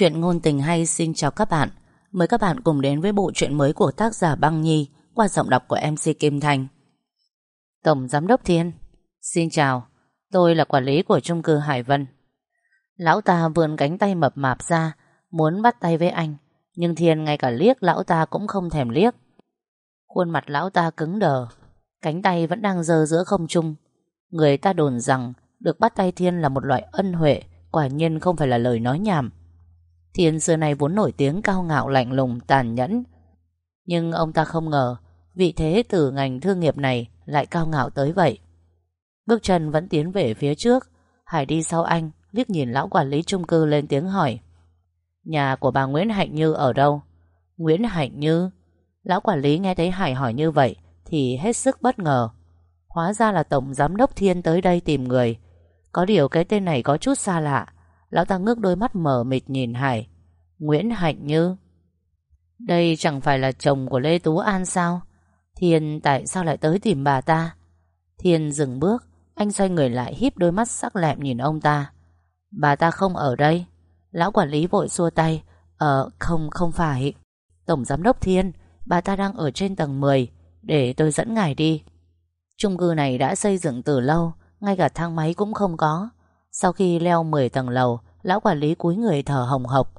Chuyện ngôn tình hay xin chào các bạn. Mời các bạn cùng đến với bộ truyện mới của tác giả Băng Nhi Qua giọng đọc của MC Kim Thành. Tổng Giám đốc Thiên, Xin chào. Tôi là quản lý của chung cư Hải Vân. Lão ta vươn cánh tay mập mạp ra, Muốn bắt tay với anh, Nhưng Thiên ngay cả liếc lão ta cũng không thèm liếc. Khuôn mặt lão ta cứng đờ, Cánh tay vẫn đang dơ giữa không trung. Người ta đồn rằng Được bắt tay Thiên là một loại ân huệ, Quả nhiên không phải là lời nói nhảm. Thiên xưa này vốn nổi tiếng cao ngạo lạnh lùng, tàn nhẫn. Nhưng ông ta không ngờ, Vị thế từ ngành thương nghiệp này Lại cao ngạo tới vậy. Bước chân vẫn tiến về phía trước. Hải đi sau anh, liếc nhìn lão quản lý chung cư lên tiếng hỏi. Nhà của bà Nguyễn Hạnh Như ở đâu? Nguyễn Hạnh Như? Lão quản lý nghe thấy Hải hỏi như vậy Thì hết sức bất ngờ. Hóa ra là Tổng Giám đốc Thiên tới đây tìm người. Có điều cái tên này có chút xa lạ. Lão ta ngước đôi mắt mở mịt nhìn Hải. Nguyễn Hạnh Như. Đây chẳng phải là chồng của Lê Tú An sao? Thiên tại sao lại tới tìm bà ta? Thiên dừng bước, Anh xoay người lại híp đôi mắt sắc lẹm nhìn ông ta. Bà ta không ở đây. Lão quản lý vội xua tay. Ờ không không phải. Tổng giám đốc Thiên, Bà ta đang ở trên tầng 10 Để tôi dẫn ngài đi. Trung cư này đã xây dựng từ lâu, Ngay cả thang máy cũng không có. Sau khi leo 10 tầng lầu, Lão quản lý cúi người thở hồng hộc.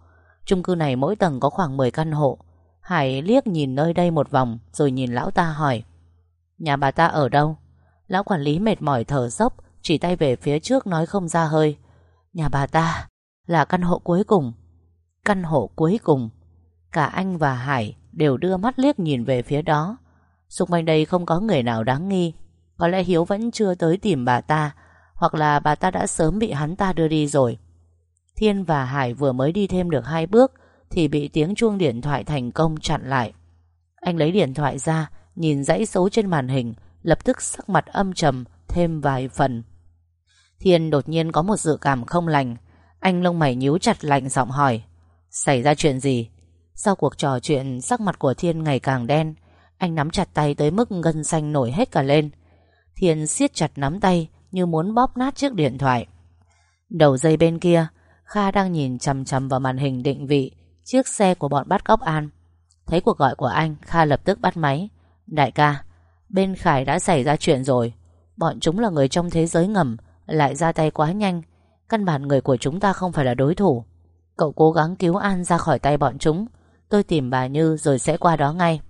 Chung cư này mỗi tầng có khoảng 10 căn hộ. Hải liếc nhìn nơi đây một vòng, Rồi nhìn lão ta hỏi. Nhà bà ta ở đâu? Lão quản lý mệt mỏi thở dốc, Chỉ tay về phía trước nói không ra hơi. Nhà bà ta là căn hộ cuối cùng. Căn hộ cuối cùng. Cả anh và Hải đều đưa mắt liếc nhìn về phía đó. Xung quanh đây không có người nào đáng nghi. Có lẽ Hiếu vẫn chưa tới tìm bà ta hoặc là bà ta đã sớm bị hắn ta đưa đi rồi. Thiên và Hải vừa mới đi thêm được hai bước Thì bị tiếng chuông điện thoại thành công chặn lại. Anh lấy điện thoại ra, Nhìn dãy số trên màn hình, Lập tức sắc mặt âm trầm, Thêm vài phần. Thiên đột nhiên có một dự cảm không lành. Anh lông mày nhíu chặt lạnh giọng hỏi, Xảy ra chuyện gì? Sau cuộc trò chuyện, sắc mặt của Thiên ngày càng đen. Anh nắm chặt tay tới mức gân xanh nổi hết cả lên. Thiên siết chặt nắm tay như muốn bóp nát chiếc điện thoại Đầu dây bên kia Kha đang nhìn chầm chầm vào màn hình định vị chiếc xe của bọn bắt cóc An. Thấy cuộc gọi của anh, Kha lập tức bắt máy. Đại ca, bên Khải đã xảy ra chuyện rồi. Bọn chúng là người trong thế giới ngầm, lại ra tay quá nhanh. Căn bản người của chúng ta không phải là đối thủ. Cậu cố gắng cứu An ra khỏi tay bọn chúng. Tôi tìm bà Như rồi sẽ qua đó ngay.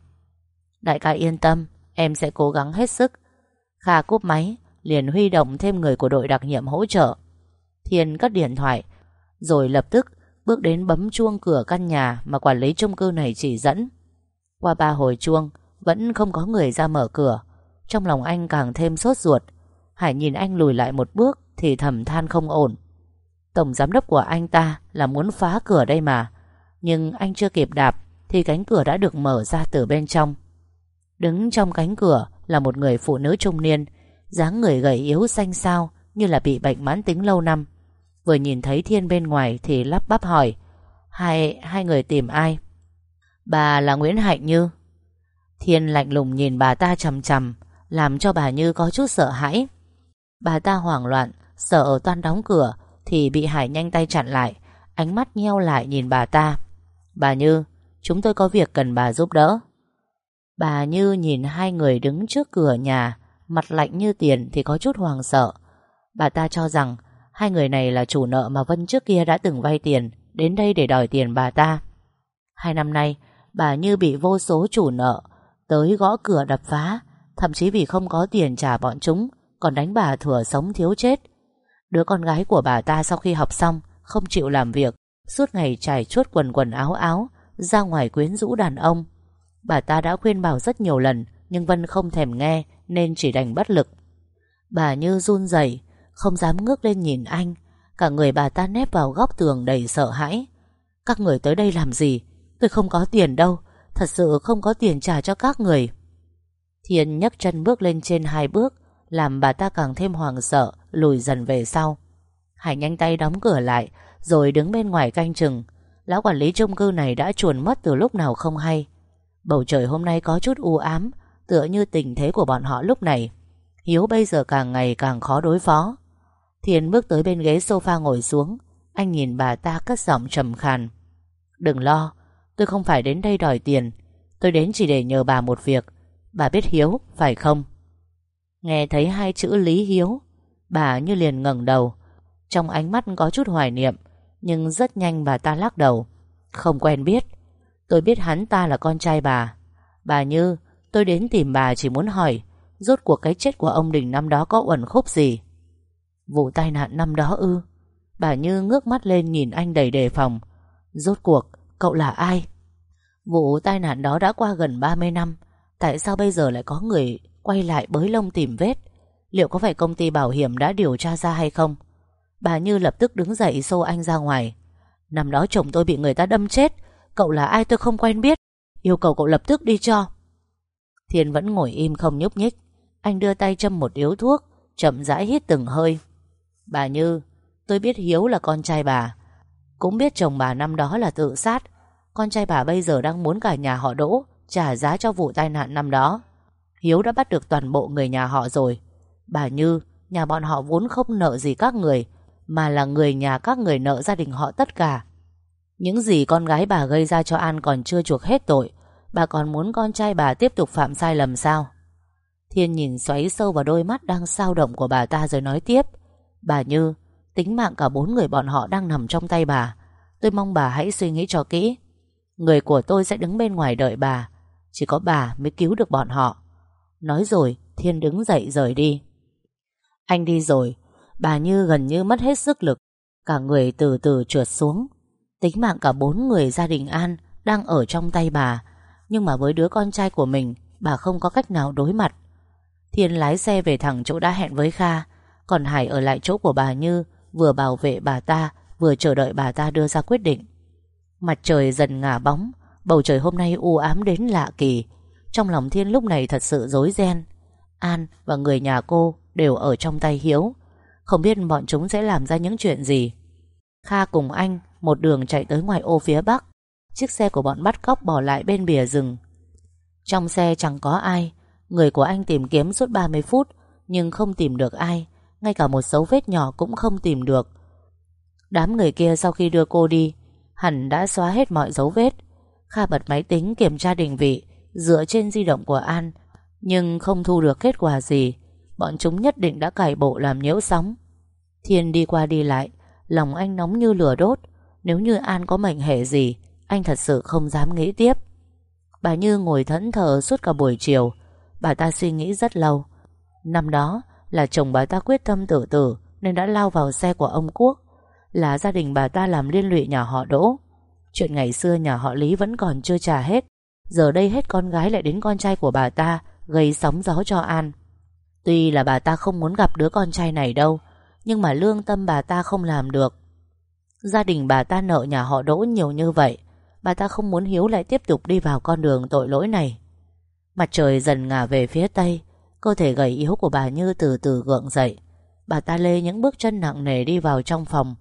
Đại ca yên tâm, em sẽ cố gắng hết sức. Kha cúp máy, liền huy động thêm người của đội đặc nhiệm hỗ trợ. Thiên cất điện thoại, rồi lập tức bước đến bấm chuông cửa căn nhà mà quản lý chung cư này chỉ dẫn. Qua ba hồi chuông, vẫn không có người ra mở cửa. Trong lòng anh càng thêm sốt ruột. Hải nhìn anh lùi lại một bước thì thầm than không ổn. Tổng giám đốc của anh ta là muốn phá cửa đây mà. Nhưng anh chưa kịp đạp thì cánh cửa đã được mở ra từ bên trong. Đứng trong cánh cửa là một người phụ nữ trung niên, dáng người gầy yếu xanh xao như là bị bệnh mãn tính lâu năm. Vừa nhìn thấy Thiên bên ngoài Thì lắp bắp hỏi Hai, hai người tìm ai? Bà là Nguyễn Hạnh Như. Thiên lạnh lùng nhìn bà ta chầm chầm Làm cho bà Như có chút sợ hãi. Bà ta hoảng loạn Sợ ở toan đóng cửa Thì bị Hải nhanh tay chặn lại Ánh mắt nheo lại nhìn bà ta. Bà Như Chúng tôi có việc cần bà giúp đỡ. Bà Như nhìn hai người đứng trước cửa nhà Mặt lạnh như tiền thì có chút hoàng sợ. Bà ta cho rằng, Hai người này là chủ nợ mà Vân trước kia đã từng vay tiền, Đến đây để đòi tiền bà ta. Hai năm nay, Bà như bị vô số chủ nợ, Tới gõ cửa đập phá, Thậm chí vì không có tiền trả bọn chúng, Còn đánh bà thừa sống thiếu chết. Đứa con gái của bà ta sau khi học xong, Không chịu làm việc, Suốt ngày trải chuốt quần quần áo áo, Ra ngoài quyến rũ đàn ông. Bà ta đã khuyên bảo rất nhiều lần, Nhưng Vân không thèm nghe nên chỉ đành bất lực. Bà như run rẩy, không dám ngước lên nhìn anh. Cả người bà ta nép vào góc tường đầy sợ hãi. Các người tới đây làm gì? Tôi không có tiền đâu. Thật sự không có tiền trả cho các người. Thiên nhấc chân bước lên trên hai bước, Làm bà ta càng thêm hoàng sợ, Lùi dần về sau. Hải nhanh tay đóng cửa lại, Rồi đứng bên ngoài canh chừng. Lão quản lý chung cư này đã chuồn mất từ lúc nào không hay. Bầu trời hôm nay có chút u ám Tựa như tình thế của bọn họ lúc này. Hiếu bây giờ càng ngày càng khó đối phó. Thiên bước tới bên ghế sofa ngồi xuống. Anh nhìn bà ta cất giọng trầm khàn. Đừng lo, Tôi không phải đến đây đòi tiền. Tôi đến chỉ để nhờ bà một việc. Bà biết Hiếu, phải không? Nghe thấy hai chữ Lý Hiếu, Bà như liền ngẩng đầu. Trong ánh mắt có chút hoài niệm, Nhưng rất nhanh bà ta lắc đầu. Không quen biết. Tôi biết hắn ta là con trai bà. Bà Như Tôi đến tìm bà chỉ muốn hỏi, Rốt cuộc cái chết của ông Đình năm đó có uẩn khúc gì? Vụ tai nạn năm đó ư? Bà Như ngước mắt lên nhìn anh đầy đề phòng. Rốt cuộc, cậu là ai? Vụ tai nạn đó đã qua gần 30 năm, Tại sao bây giờ lại có người Quay lại bới lông tìm vết? Liệu có phải công ty bảo hiểm đã điều tra ra hay không? Bà Như lập tức đứng dậy xô anh ra ngoài. Năm đó chồng tôi bị người ta đâm chết, Cậu là ai tôi không quen biết. Yêu cầu cậu lập tức đi cho. Thiên vẫn ngồi im không nhúc nhích. Anh đưa tay châm một điếu thuốc, Chậm rãi hít từng hơi. Bà Như, Tôi biết Hiếu là con trai bà. Cũng biết chồng bà năm đó là tự sát. Con trai bà bây giờ đang muốn cả nhà họ đỗ Trả giá cho vụ tai nạn năm đó. Hiếu đã bắt được toàn bộ người nhà họ rồi. Bà Như, Nhà bọn họ vốn không nợ gì các người, Mà là người nhà các người nợ gia đình họ tất cả. Những gì con gái bà gây ra cho An còn chưa chuộc hết tội Bà còn muốn con trai bà tiếp tục phạm sai lầm sao? Thiên nhìn xoáy sâu vào đôi mắt đang sao động của bà ta rồi nói tiếp. Bà Như, Tính mạng cả bốn người bọn họ đang nằm trong tay bà. Tôi mong bà hãy suy nghĩ cho kỹ. Người của tôi sẽ đứng bên ngoài đợi bà. Chỉ có bà mới cứu được bọn họ. Nói rồi, Thiên đứng dậy rời đi. Anh đi rồi. Bà Như gần như mất hết sức lực. Cả người từ từ trượt xuống. Tính mạng cả bốn người gia đình An Đang ở trong tay bà. Nhưng mà với đứa con trai của mình, Bà không có cách nào đối mặt. Thiên lái xe về thẳng chỗ đã hẹn với Kha, Còn Hải ở lại chỗ của bà Như, Vừa bảo vệ bà ta, Vừa chờ đợi bà ta đưa ra quyết định. Mặt trời dần ngả bóng, Bầu trời hôm nay u ám đến lạ kỳ. Trong lòng Thiên lúc này thật sự rối ren. An và người nhà cô Đều ở trong tay Hiếu. Không biết bọn chúng sẽ làm ra những chuyện gì. Kha cùng anh Một đường chạy tới ngoài ô phía bắc. Chiếc xe của bọn bắt cóc bỏ lại bên bìa rừng. Trong xe chẳng có ai. Người của anh tìm kiếm suốt 30 phút, Nhưng không tìm được ai. Ngay cả một dấu vết nhỏ cũng không tìm được. Đám người kia sau khi đưa cô đi, Hẳn đã xóa hết mọi dấu vết. Kha bật máy tính kiểm tra định vị, Dựa trên di động của An. Nhưng không thu được kết quả gì. Bọn chúng nhất định đã cải bộ làm nhiễu sóng. Thiên đi qua đi lại, Lòng anh nóng như lửa đốt. Nếu như An có mệnh hệ gì anh thật sự không dám nghĩ tiếp. Bà Như ngồi thẫn thờ suốt cả buổi chiều. Bà ta suy nghĩ rất lâu. Năm đó là chồng bà ta quyết tâm tự tử Nên đã lao vào xe của ông Quốc. Là gia đình bà ta làm liên lụy nhà họ Đỗ. Chuyện ngày xưa nhà họ Lý vẫn còn chưa trả hết. Giờ đây hết con gái lại đến con trai của bà ta, Gây sóng gió cho An. Tuy là bà ta không muốn gặp đứa con trai này đâu, Nhưng mà lương tâm bà ta không làm được. Gia đình bà ta nợ nhà họ Đỗ nhiều như vậy Bà ta không muốn Hiếu lại tiếp tục đi vào con đường tội lỗi này. Mặt trời dần ngả về phía tây, Cơ thể gầy yếu của bà Như từ từ gượng dậy. Bà ta lê những bước chân nặng nề đi vào trong phòng,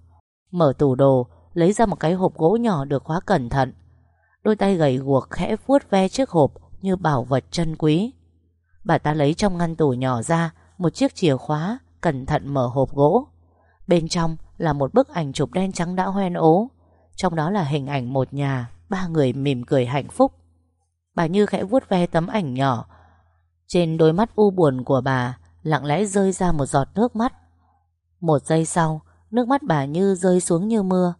Mở tủ đồ, Lấy ra một cái hộp gỗ nhỏ được khóa cẩn thận. Đôi tay gầy guộc khẽ vuốt ve chiếc hộp Như bảo vật chân quý. Bà ta lấy trong ngăn tủ nhỏ ra Một chiếc chìa khóa, Cẩn thận mở hộp gỗ. Bên trong là một bức ảnh chụp đen trắng đã hoen ố. Trong đó là hình ảnh một nhà, Ba người mỉm cười hạnh phúc. Bà Như khẽ vuốt ve tấm ảnh nhỏ. Trên đôi mắt u buồn của bà, Lặng lẽ rơi ra một giọt nước mắt. Một giây sau, Nước mắt bà Như rơi xuống như mưa.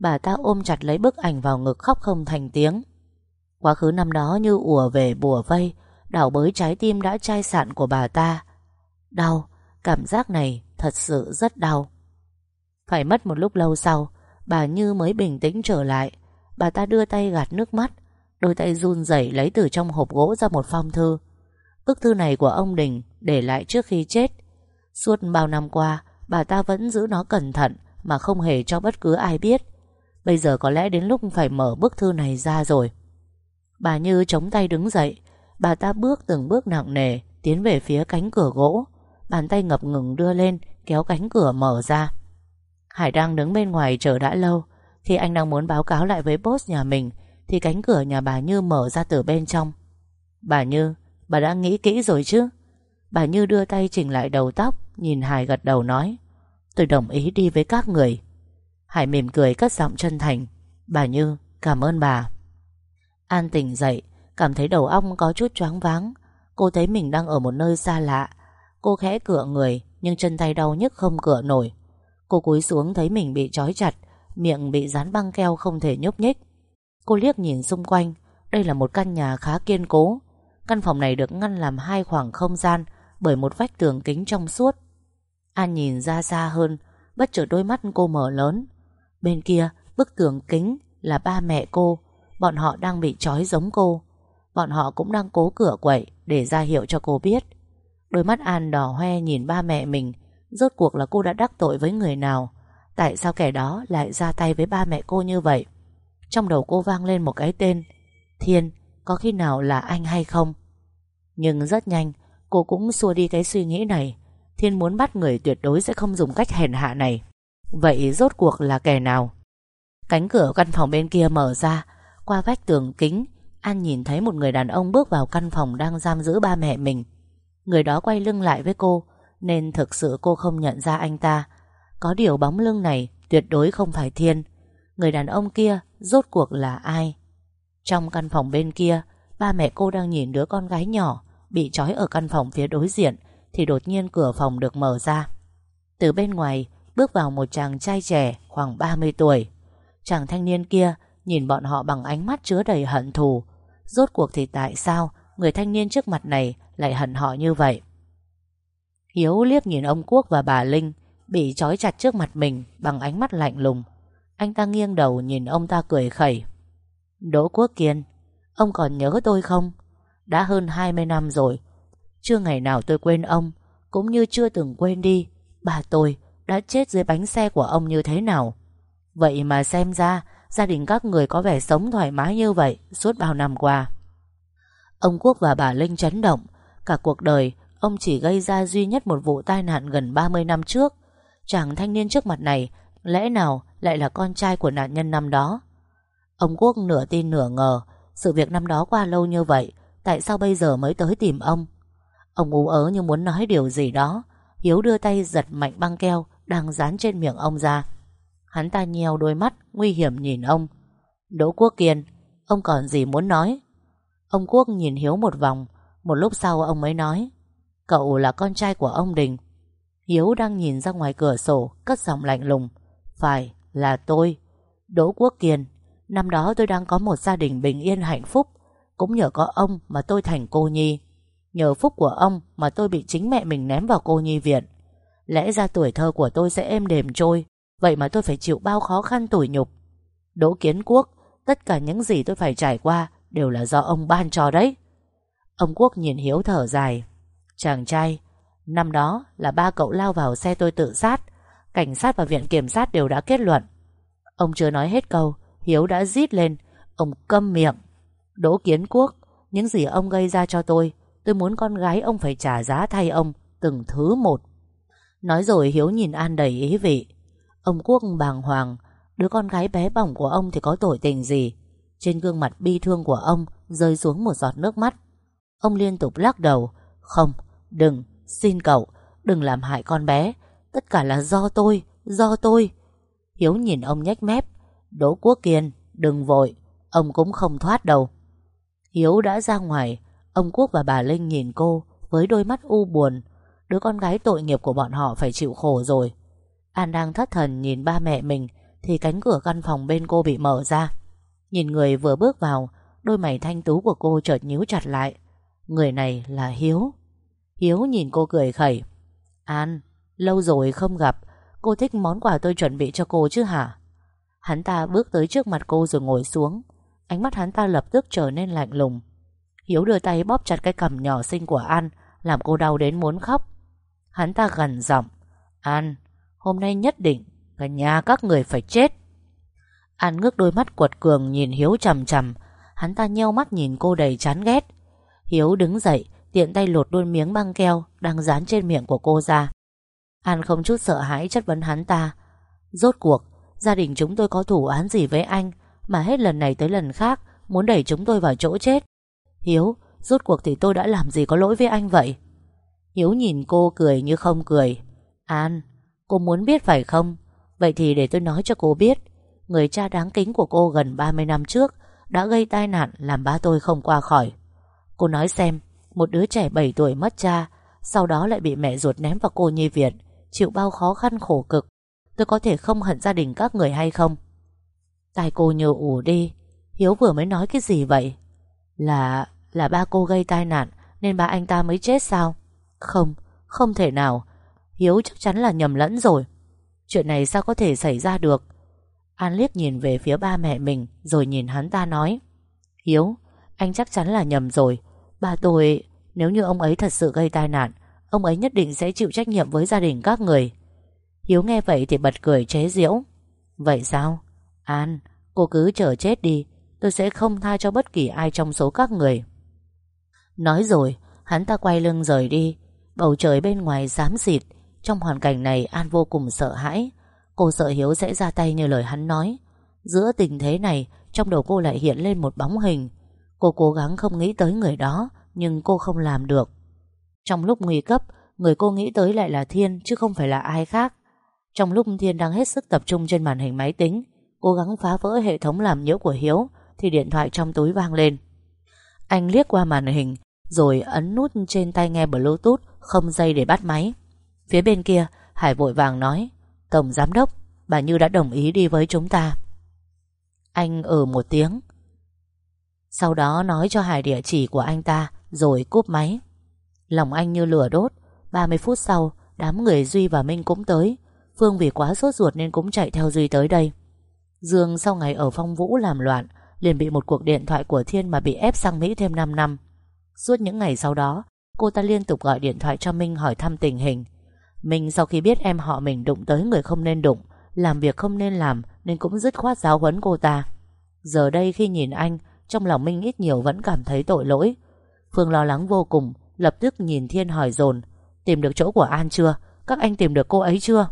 Bà ta ôm chặt lấy bức ảnh vào ngực khóc không thành tiếng. Quá khứ năm đó như ùa về bùa vây, Đảo bới trái tim đã chai sạn của bà ta. Đau, Cảm giác này thật sự rất đau. Phải mất một lúc lâu sau Bà Như mới bình tĩnh trở lại. Bà ta đưa tay gạt nước mắt, Đôi tay run rẩy lấy từ trong hộp gỗ ra một phong thư. Bức thư này của ông Đình Để lại trước khi chết. Suốt bao năm qua, Bà ta vẫn giữ nó cẩn thận Mà không hề cho bất cứ ai biết. Bây giờ có lẽ đến lúc phải mở bức thư này ra rồi. Bà Như chống tay đứng dậy. Bà ta bước từng bước nặng nề, Tiến về phía cánh cửa gỗ. Bàn tay ngập ngừng đưa lên, Kéo cánh cửa mở ra. Hải đang đứng bên ngoài chờ đã lâu. Khi anh đang muốn báo cáo lại với boss nhà mình, Thì cánh cửa nhà bà Như mở ra từ bên trong. Bà Như, Bà đã nghĩ kỹ rồi chứ? Bà Như đưa tay chỉnh lại đầu tóc, Nhìn Hải gật đầu nói, Tôi đồng ý đi với các người. Hải mỉm cười cất giọng chân thành, Bà Như, cảm ơn bà. An tỉnh dậy, Cảm thấy đầu óc có chút choáng váng. Cô thấy mình đang ở một nơi xa lạ. Cô khẽ cựa người, Nhưng chân tay đau nhức không cựa nổi. Cô cúi xuống thấy mình bị trói chặt, Miệng bị dán băng keo không thể nhúc nhích. Cô liếc nhìn xung quanh, Đây là một căn nhà khá kiên cố. Căn phòng này được ngăn làm hai khoảng không gian Bởi một vách tường kính trong suốt. An nhìn ra xa hơn, Bất chợt đôi mắt cô mở lớn. Bên kia, bức tường kính Là ba mẹ cô. Bọn họ đang bị trói giống cô. Bọn họ cũng đang cố cửa quậy Để ra hiệu cho cô biết. Đôi mắt An đỏ hoe nhìn ba mẹ mình Rốt cuộc là cô đã đắc tội với người nào? Tại sao kẻ đó lại ra tay với ba mẹ cô như vậy? Trong đầu cô vang lên một cái tên, Thiên, Có khi nào là anh hay không? Nhưng rất nhanh, Cô cũng xua đi cái suy nghĩ này. Thiên muốn bắt người tuyệt đối sẽ không dùng cách hèn hạ này. Vậy rốt cuộc là kẻ nào? Cánh cửa căn phòng bên kia mở ra. Qua vách tường kính, An nhìn thấy một người đàn ông bước vào căn phòng Đang giam giữ ba mẹ mình. Người đó quay lưng lại với cô nên thực sự cô không nhận ra anh ta. Có điều bóng lưng này Tuyệt đối không phải Thiên. Người đàn ông kia rốt cuộc là ai? Trong căn phòng bên kia, Ba mẹ cô đang nhìn đứa con gái nhỏ Bị trói ở căn phòng phía đối diện Thì đột nhiên cửa phòng được mở ra. Từ bên ngoài Bước vào một chàng trai trẻ khoảng 30 tuổi. Chàng thanh niên kia Nhìn bọn họ bằng ánh mắt chứa đầy hận thù. Rốt cuộc thì tại sao Người thanh niên trước mặt này Lại hận họ như vậy? Hiếu liếc nhìn ông Quốc và bà Linh, Bị trói chặt trước mặt mình Bằng ánh mắt lạnh lùng. Anh ta nghiêng đầu nhìn ông ta cười khẩy. Đỗ Quốc Kiên, Ông còn nhớ tôi không? Đã hơn 20 năm rồi. Chưa ngày nào tôi quên ông, Cũng như chưa từng quên đi, Bà tôi đã chết dưới bánh xe của ông như thế nào. Vậy mà xem ra, Gia đình các người có vẻ sống thoải mái như vậy Suốt bao năm qua. Ông Quốc và bà Linh chấn động, Cả cuộc đời Ông chỉ gây ra duy nhất một vụ tai nạn gần 30 năm trước. Chàng thanh niên trước mặt này, Lẽ nào lại là con trai của nạn nhân năm đó? Ông Quốc nửa tin nửa ngờ, Sự việc năm đó qua lâu như vậy, Tại sao bây giờ mới tới tìm ông? Ông ú ớ như muốn nói điều gì đó, Hiếu đưa tay giật mạnh băng keo Đang dán trên miệng ông ra. Hắn ta nheo đôi mắt, Nguy hiểm nhìn ông. Đỗ Quốc Kiên, Ông còn gì muốn nói? Ông Quốc nhìn Hiếu một vòng, Một lúc sau ông mới nói Cậu là con trai của ông Đình. Hiếu đang nhìn ra ngoài cửa sổ, Cất giọng lạnh lùng. Phải là tôi. Đỗ Quốc Kiên, Năm đó tôi đang có một gia đình bình yên hạnh phúc. Cũng nhờ có ông mà tôi thành cô nhi. Nhờ phúc của ông Mà tôi bị chính mẹ mình ném vào cô nhi viện. Lẽ ra tuổi thơ của tôi sẽ êm đềm trôi. Vậy mà tôi phải chịu bao khó khăn tủi nhục. Đỗ Kiến Quốc, Tất cả những gì tôi phải trải qua Đều là do ông ban cho đấy. Ông Quốc nhìn Hiếu thở dài. Chàng trai Năm đó là ba cậu lao vào xe tôi tự sát. Cảnh sát và viện kiểm sát đều đã kết luận. Ông chưa nói hết câu Hiếu đã rít lên Ông câm miệng Đỗ Kiến Quốc Những gì ông gây ra cho tôi Tôi muốn con gái ông phải trả giá thay ông Từng thứ một. Nói rồi Hiếu nhìn An đầy ý vị. Ông Quốc bàng hoàng Đứa con gái bé bỏng của ông thì có tội tình gì? Trên gương mặt bi thương của ông Rơi xuống một giọt nước mắt. Ông liên tục lắc đầu Không, đừng, xin cậu Đừng làm hại con bé. Tất cả là do tôi, do tôi. Hiếu nhìn ông nhếch mép. Đỗ Quốc Kiên, đừng vội Ông cũng không thoát đâu. Hiếu đã ra ngoài Ông Quốc và bà Linh nhìn cô Với đôi mắt u buồn. Đứa con gái tội nghiệp của bọn họ phải chịu khổ rồi. An đang thất thần nhìn ba mẹ mình Thì cánh cửa căn phòng bên cô bị mở ra. Nhìn người vừa bước vào Đôi mày thanh tú của cô chợt nhíu chặt lại. Người này là Hiếu. Hiếu nhìn cô cười khẩy. An, lâu rồi không gặp. Cô thích món quà tôi chuẩn bị cho cô chứ hả? Hắn ta bước tới trước mặt cô rồi ngồi xuống. Ánh mắt hắn ta lập tức trở nên lạnh lùng. Hiếu đưa tay bóp chặt cái cằm nhỏ xinh của An Làm cô đau đến muốn khóc. Hắn ta gần giọng. An, hôm nay nhất định Cả nhà các người phải chết. An ngước đôi mắt quật cường nhìn Hiếu chầm chầm Hắn ta nheo mắt nhìn cô đầy chán ghét. Hiếu đứng dậy Tiện tay lột đôi miếng băng keo Đang dán trên miệng của cô ra. An không chút sợ hãi chất vấn hắn ta. Rốt cuộc, Gia đình chúng tôi có thủ án gì với anh Mà hết lần này tới lần khác Muốn đẩy chúng tôi vào chỗ chết? Hiếu, Rốt cuộc thì tôi đã làm gì có lỗi với anh vậy? Hiếu nhìn cô cười như không cười. An, Cô muốn biết phải không? Vậy thì để tôi nói cho cô biết. Người cha đáng kính của cô gần 30 năm trước Đã gây tai nạn làm ba tôi không qua khỏi. Cô nói xem một đứa trẻ 7 tuổi mất cha, Sau đó lại bị mẹ ruột ném vào cô nhi viện, Chịu bao khó khăn khổ cực. Tôi có thể không hận gia đình các người hay không? Tai cô nhờ ủ đi, Hiếu vừa mới nói cái gì vậy? Là Là ba cô gây tai nạn, Nên ba anh ta mới chết sao? Không Không thể nào. Hiếu chắc chắn là nhầm lẫn rồi. Chuyện này sao có thể xảy ra được? An liếc nhìn về phía ba mẹ mình, Rồi nhìn hắn ta nói. Hiếu, Anh chắc chắn là nhầm rồi. Ba tôi, Nếu như ông ấy thật sự gây tai nạn, Ông ấy nhất định sẽ chịu trách nhiệm với gia đình các người. Hiếu nghe vậy thì bật cười chế giễu. Vậy sao? An, Cô cứ chờ chết đi, Tôi sẽ không tha cho bất kỳ ai trong số các người. Nói rồi, Hắn ta quay lưng rời đi. Bầu trời bên ngoài xám xịt, Trong hoàn cảnh này An vô cùng sợ hãi. Cô sợ Hiếu sẽ ra tay như lời hắn nói. Giữa tình thế này, Trong đầu cô lại hiện lên một bóng hình. Cô cố gắng không nghĩ tới người đó, Nhưng cô không làm được. Trong lúc nguy cấp, Người cô nghĩ tới lại là Thiên, Chứ không phải là ai khác. Trong lúc Thiên đang hết sức tập trung trên màn hình máy tính, Cố gắng phá vỡ hệ thống làm nhiễu của Hiếu, Thì điện thoại trong túi vang lên. Anh liếc qua màn hình, Rồi ấn nút trên tay nghe bluetooth, Không dây để bắt máy. Phía bên kia, Hải vội vàng nói, Tổng giám đốc, Bà Như đã đồng ý đi với chúng ta. Anh ở một tiếng. Sau đó nói cho Hải địa chỉ của anh ta Rồi cúp máy Lòng anh như lửa đốt 30 phút sau Đám người Duy và Minh cũng tới Phương vì quá sốt ruột nên cũng chạy theo Duy tới đây Dương sau ngày ở phong vũ làm loạn liền bị một cuộc điện thoại của Thiên mà bị ép sang Mỹ thêm 5 năm. Suốt những ngày sau đó, cô ta liên tục gọi điện thoại cho Minh hỏi thăm tình hình. Minh sau khi biết em họ mình đụng tới người không nên đụng, làm việc không nên làm nên cũng dứt khoát giáo huấn cô ta. Giờ đây khi nhìn anh, trong lòng Minh ít nhiều vẫn cảm thấy tội lỗi. Phương lo lắng vô cùng, lập tức nhìn Thiên hỏi dồn Tìm được chỗ của An chưa? Các anh tìm được cô ấy chưa?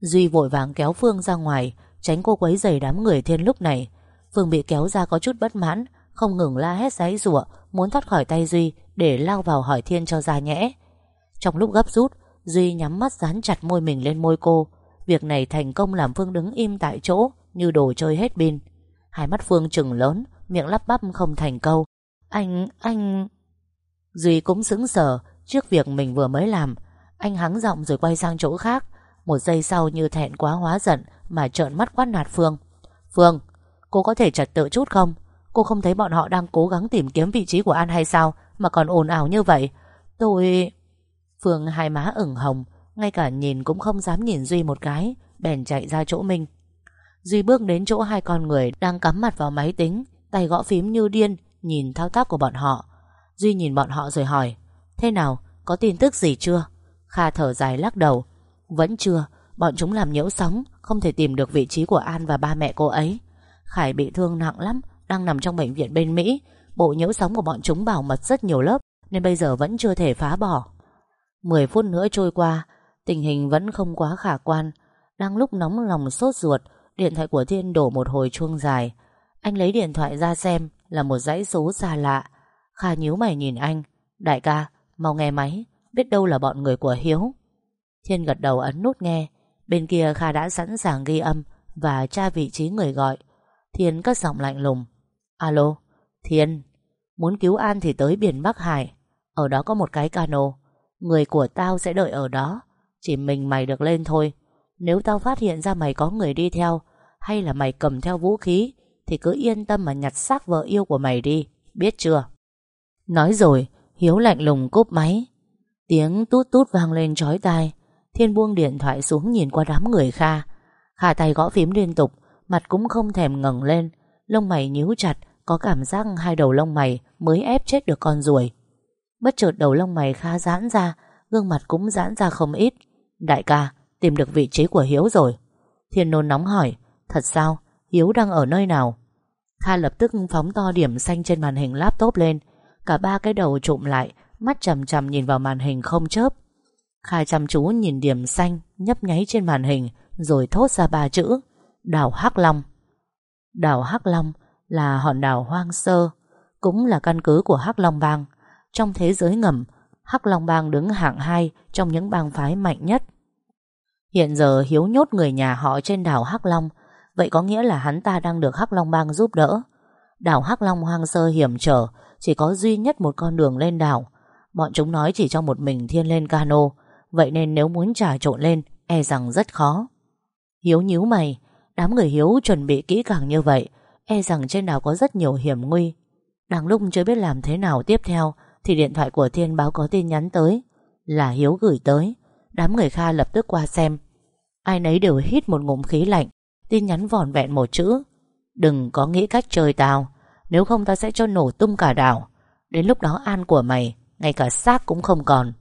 Duy vội vàng kéo Phương ra ngoài Tránh cô quấy rầy đám người Thiên lúc này Phương bị kéo ra có chút bất mãn Không ngừng la hét giấy rủa Muốn thoát khỏi tay Duy Để lao vào hỏi Thiên cho ra nhẽ Trong lúc gấp rút Duy nhắm mắt dán chặt môi mình lên môi cô Việc này thành công làm Phương đứng im tại chỗ Như đồ chơi hết pin Hai mắt Phương trừng lớn Miệng lắp bắp không thành câu Anh, anh... Duy cũng sững sờ Trước việc mình vừa mới làm Anh hắng giọng rồi quay sang chỗ khác Một giây sau như thẹn quá hóa giận mà trợn mắt quát nạt Phương. Phương, cô có thể trật tự chút không? Cô không thấy bọn họ đang cố gắng tìm kiếm vị trí của An hay sao mà còn ồn ào như vậy? Tôi... Phương hai má ửng hồng, ngay cả nhìn cũng không dám nhìn Duy một cái, bèn chạy ra chỗ mình Duy bước đến chỗ hai con người đang cắm mặt vào máy tính, tay gõ phím như điên, nhìn thao tác của bọn họ. Duy nhìn bọn họ rồi hỏi, thế nào, có tin tức gì chưa? Kha thở dài lắc đầu, vẫn chưa, bọn chúng làm nhiễu sóng, không thể tìm được vị trí của An và ba mẹ cô ấy. Khải bị thương nặng lắm Đang nằm trong bệnh viện bên Mỹ. Bộ nhiễu sóng của bọn chúng bảo mật rất nhiều lớp Nên bây giờ vẫn chưa thể phá bỏ. 10 phút nữa trôi qua Tình hình vẫn không quá khả quan. Đang lúc nóng lòng sốt ruột Điện thoại của Thiên đổ một hồi chuông dài. Anh lấy điện thoại ra xem Là một dãy số xa lạ. Kha nhíu mày nhìn anh. Đại ca, mau nghe máy Biết đâu là bọn người của Hiếu. Thiên gật đầu ấn nút nghe. Bên kia Kha đã sẵn sàng ghi âm Và tra vị trí người gọi. Thiên cất giọng lạnh lùng. Alo, Thiên Muốn cứu An thì tới biển Bắc Hải. Ở đó có một cái cano. Người của tao sẽ đợi ở đó. Chỉ mình mày được lên thôi. Nếu tao phát hiện ra mày có người đi theo Hay là mày cầm theo vũ khí thì cứ yên tâm mà nhặt xác vợ yêu của mày đi, Biết chưa? Nói rồi, Hiếu lạnh lùng cúp máy. Tiếng tút tút vang lên chói tai. Thiên buông điện thoại xuống nhìn qua đám người Kha. Kha tay gõ phím liên tục, Mặt cũng không thèm ngẩng lên. Lông mày nhíu chặt, Có cảm giác hai đầu lông mày mới ép chết được con ruồi. Bất chợt đầu lông mày Kha giãn ra, Gương mặt cũng giãn ra không ít. Đại ca, tìm được vị trí của Hiếu rồi. Thiên nôn nóng hỏi, Thật sao? Hiếu đang ở nơi nào Kha lập tức phóng to điểm xanh trên màn hình laptop lên Cả ba cái đầu trụm lại Mắt chầm chầm nhìn vào màn hình không chớp Kha chăm chú nhìn điểm xanh nhấp nháy trên màn hình rồi thốt ra ba chữ Đảo Hắc Long. Đảo Hắc Long là hòn đảo hoang sơ, cũng là căn cứ của Hắc Long Bang. Trong thế giới ngầm, Hắc Long Bang đứng hạng hai trong những bang phái mạnh nhất. Hiện giờ hiếu nhốt người nhà họ trên đảo Hắc Long, Vậy có nghĩa là hắn ta đang được Hắc Long Bang giúp đỡ. Đảo Hắc Long hoang sơ hiểm trở, Chỉ có duy nhất một con đường lên đảo. Bọn chúng nói chỉ cho một mình Thiên lên cano, Vậy nên nếu muốn trà trộn lên E rằng rất khó. Hiếu nhíu mày, Đám người Hiếu chuẩn bị kỹ càng như vậy E rằng trên đảo có rất nhiều hiểm nguy. Đang lúc chưa biết làm thế nào tiếp theo, Thì điện thoại của Thiên báo có tin nhắn tới, Là Hiếu gửi tới. Đám người Kha lập tức qua xem. Ai nấy đều hít một ngụm khí lạnh. Tin nhắn vòn vẹn một chữ. Đừng có nghĩ cách chơi tao. Nếu không tao sẽ cho nổ tung cả đảo. Đến lúc đó an của mày, Ngay cả xác cũng không còn.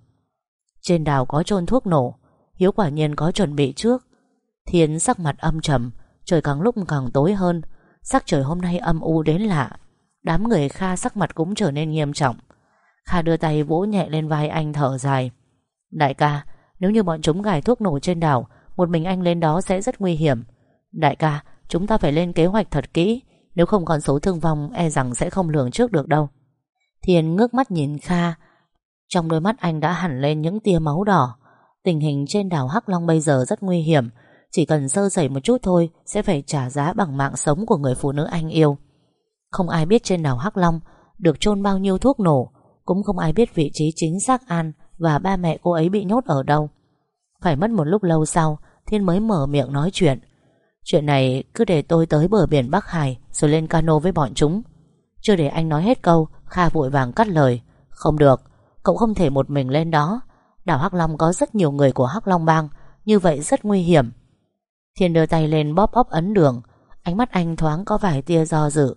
Trên đảo có trôn thuốc nổ. Hiếu quả nhiên có chuẩn bị trước. Thiên sắc mặt âm trầm, Trời càng lúc càng tối hơn. Sắc trời hôm nay âm u đến lạ. Đám người Kha sắc mặt cũng trở nên nghiêm trọng. Kha đưa tay vỗ nhẹ lên vai anh thở dài. Đại ca, Nếu như bọn chúng gài thuốc nổ trên đảo, Một mình anh lên đó sẽ rất nguy hiểm. Đại ca, Chúng ta phải lên kế hoạch thật kỹ. Nếu không còn số thương vong E rằng sẽ không lường trước được đâu. Thiên ngước mắt nhìn Kha. Trong đôi mắt anh đã hẳn lên những tia máu đỏ. Tình hình trên đảo Hắc Long bây giờ rất nguy hiểm. Chỉ cần sơ sẩy một chút thôi, Sẽ phải trả giá bằng mạng sống của người phụ nữ anh yêu. Không ai biết trên đảo Hắc Long Được chôn bao nhiêu thuốc nổ. Cũng không ai biết vị trí chính xác An Và ba mẹ cô ấy bị nhốt ở đâu. Phải mất một lúc lâu sau, Thiên mới mở miệng nói chuyện. Chuyện này cứ để tôi tới bờ biển Bắc Hải Rồi lên cano với bọn chúng. Chưa để anh nói hết câu Kha vội vàng cắt lời. Không được, cậu không thể một mình lên đó. Đảo Hắc Long có rất nhiều người của Hắc Long Bang Như vậy rất nguy hiểm. Thiên đưa tay lên bóp bóp ấn đường Ánh mắt anh thoáng có vài tia do dự.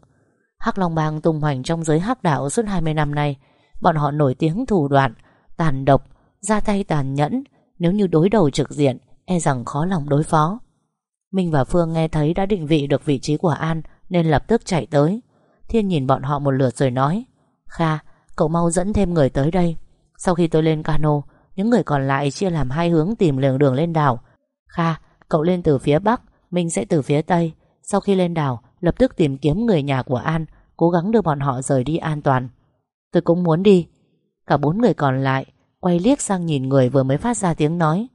Hắc Long Bang tung hoành trong giới hắc đạo suốt 20 năm nay. Bọn họ nổi tiếng thủ đoạn Tàn độc Ra tay tàn nhẫn Nếu như đối đầu trực diện E rằng khó lòng đối phó. Minh và Phương nghe thấy đã định vị được vị trí của An Nên lập tức chạy tới. Thiên nhìn bọn họ một lượt rồi nói Kha, cậu mau dẫn thêm người tới đây. Sau khi tôi lên cano Những người còn lại chia làm hai hướng tìm lường đường lên đảo. Kha, cậu lên từ phía Bắc Minh sẽ từ phía Tây. Sau khi lên đảo, lập tức tìm kiếm người nhà của An Cố gắng đưa bọn họ rời đi an toàn. Tôi cũng muốn đi. Cả bốn người còn lại Quay liếc sang nhìn người vừa mới phát ra tiếng nói.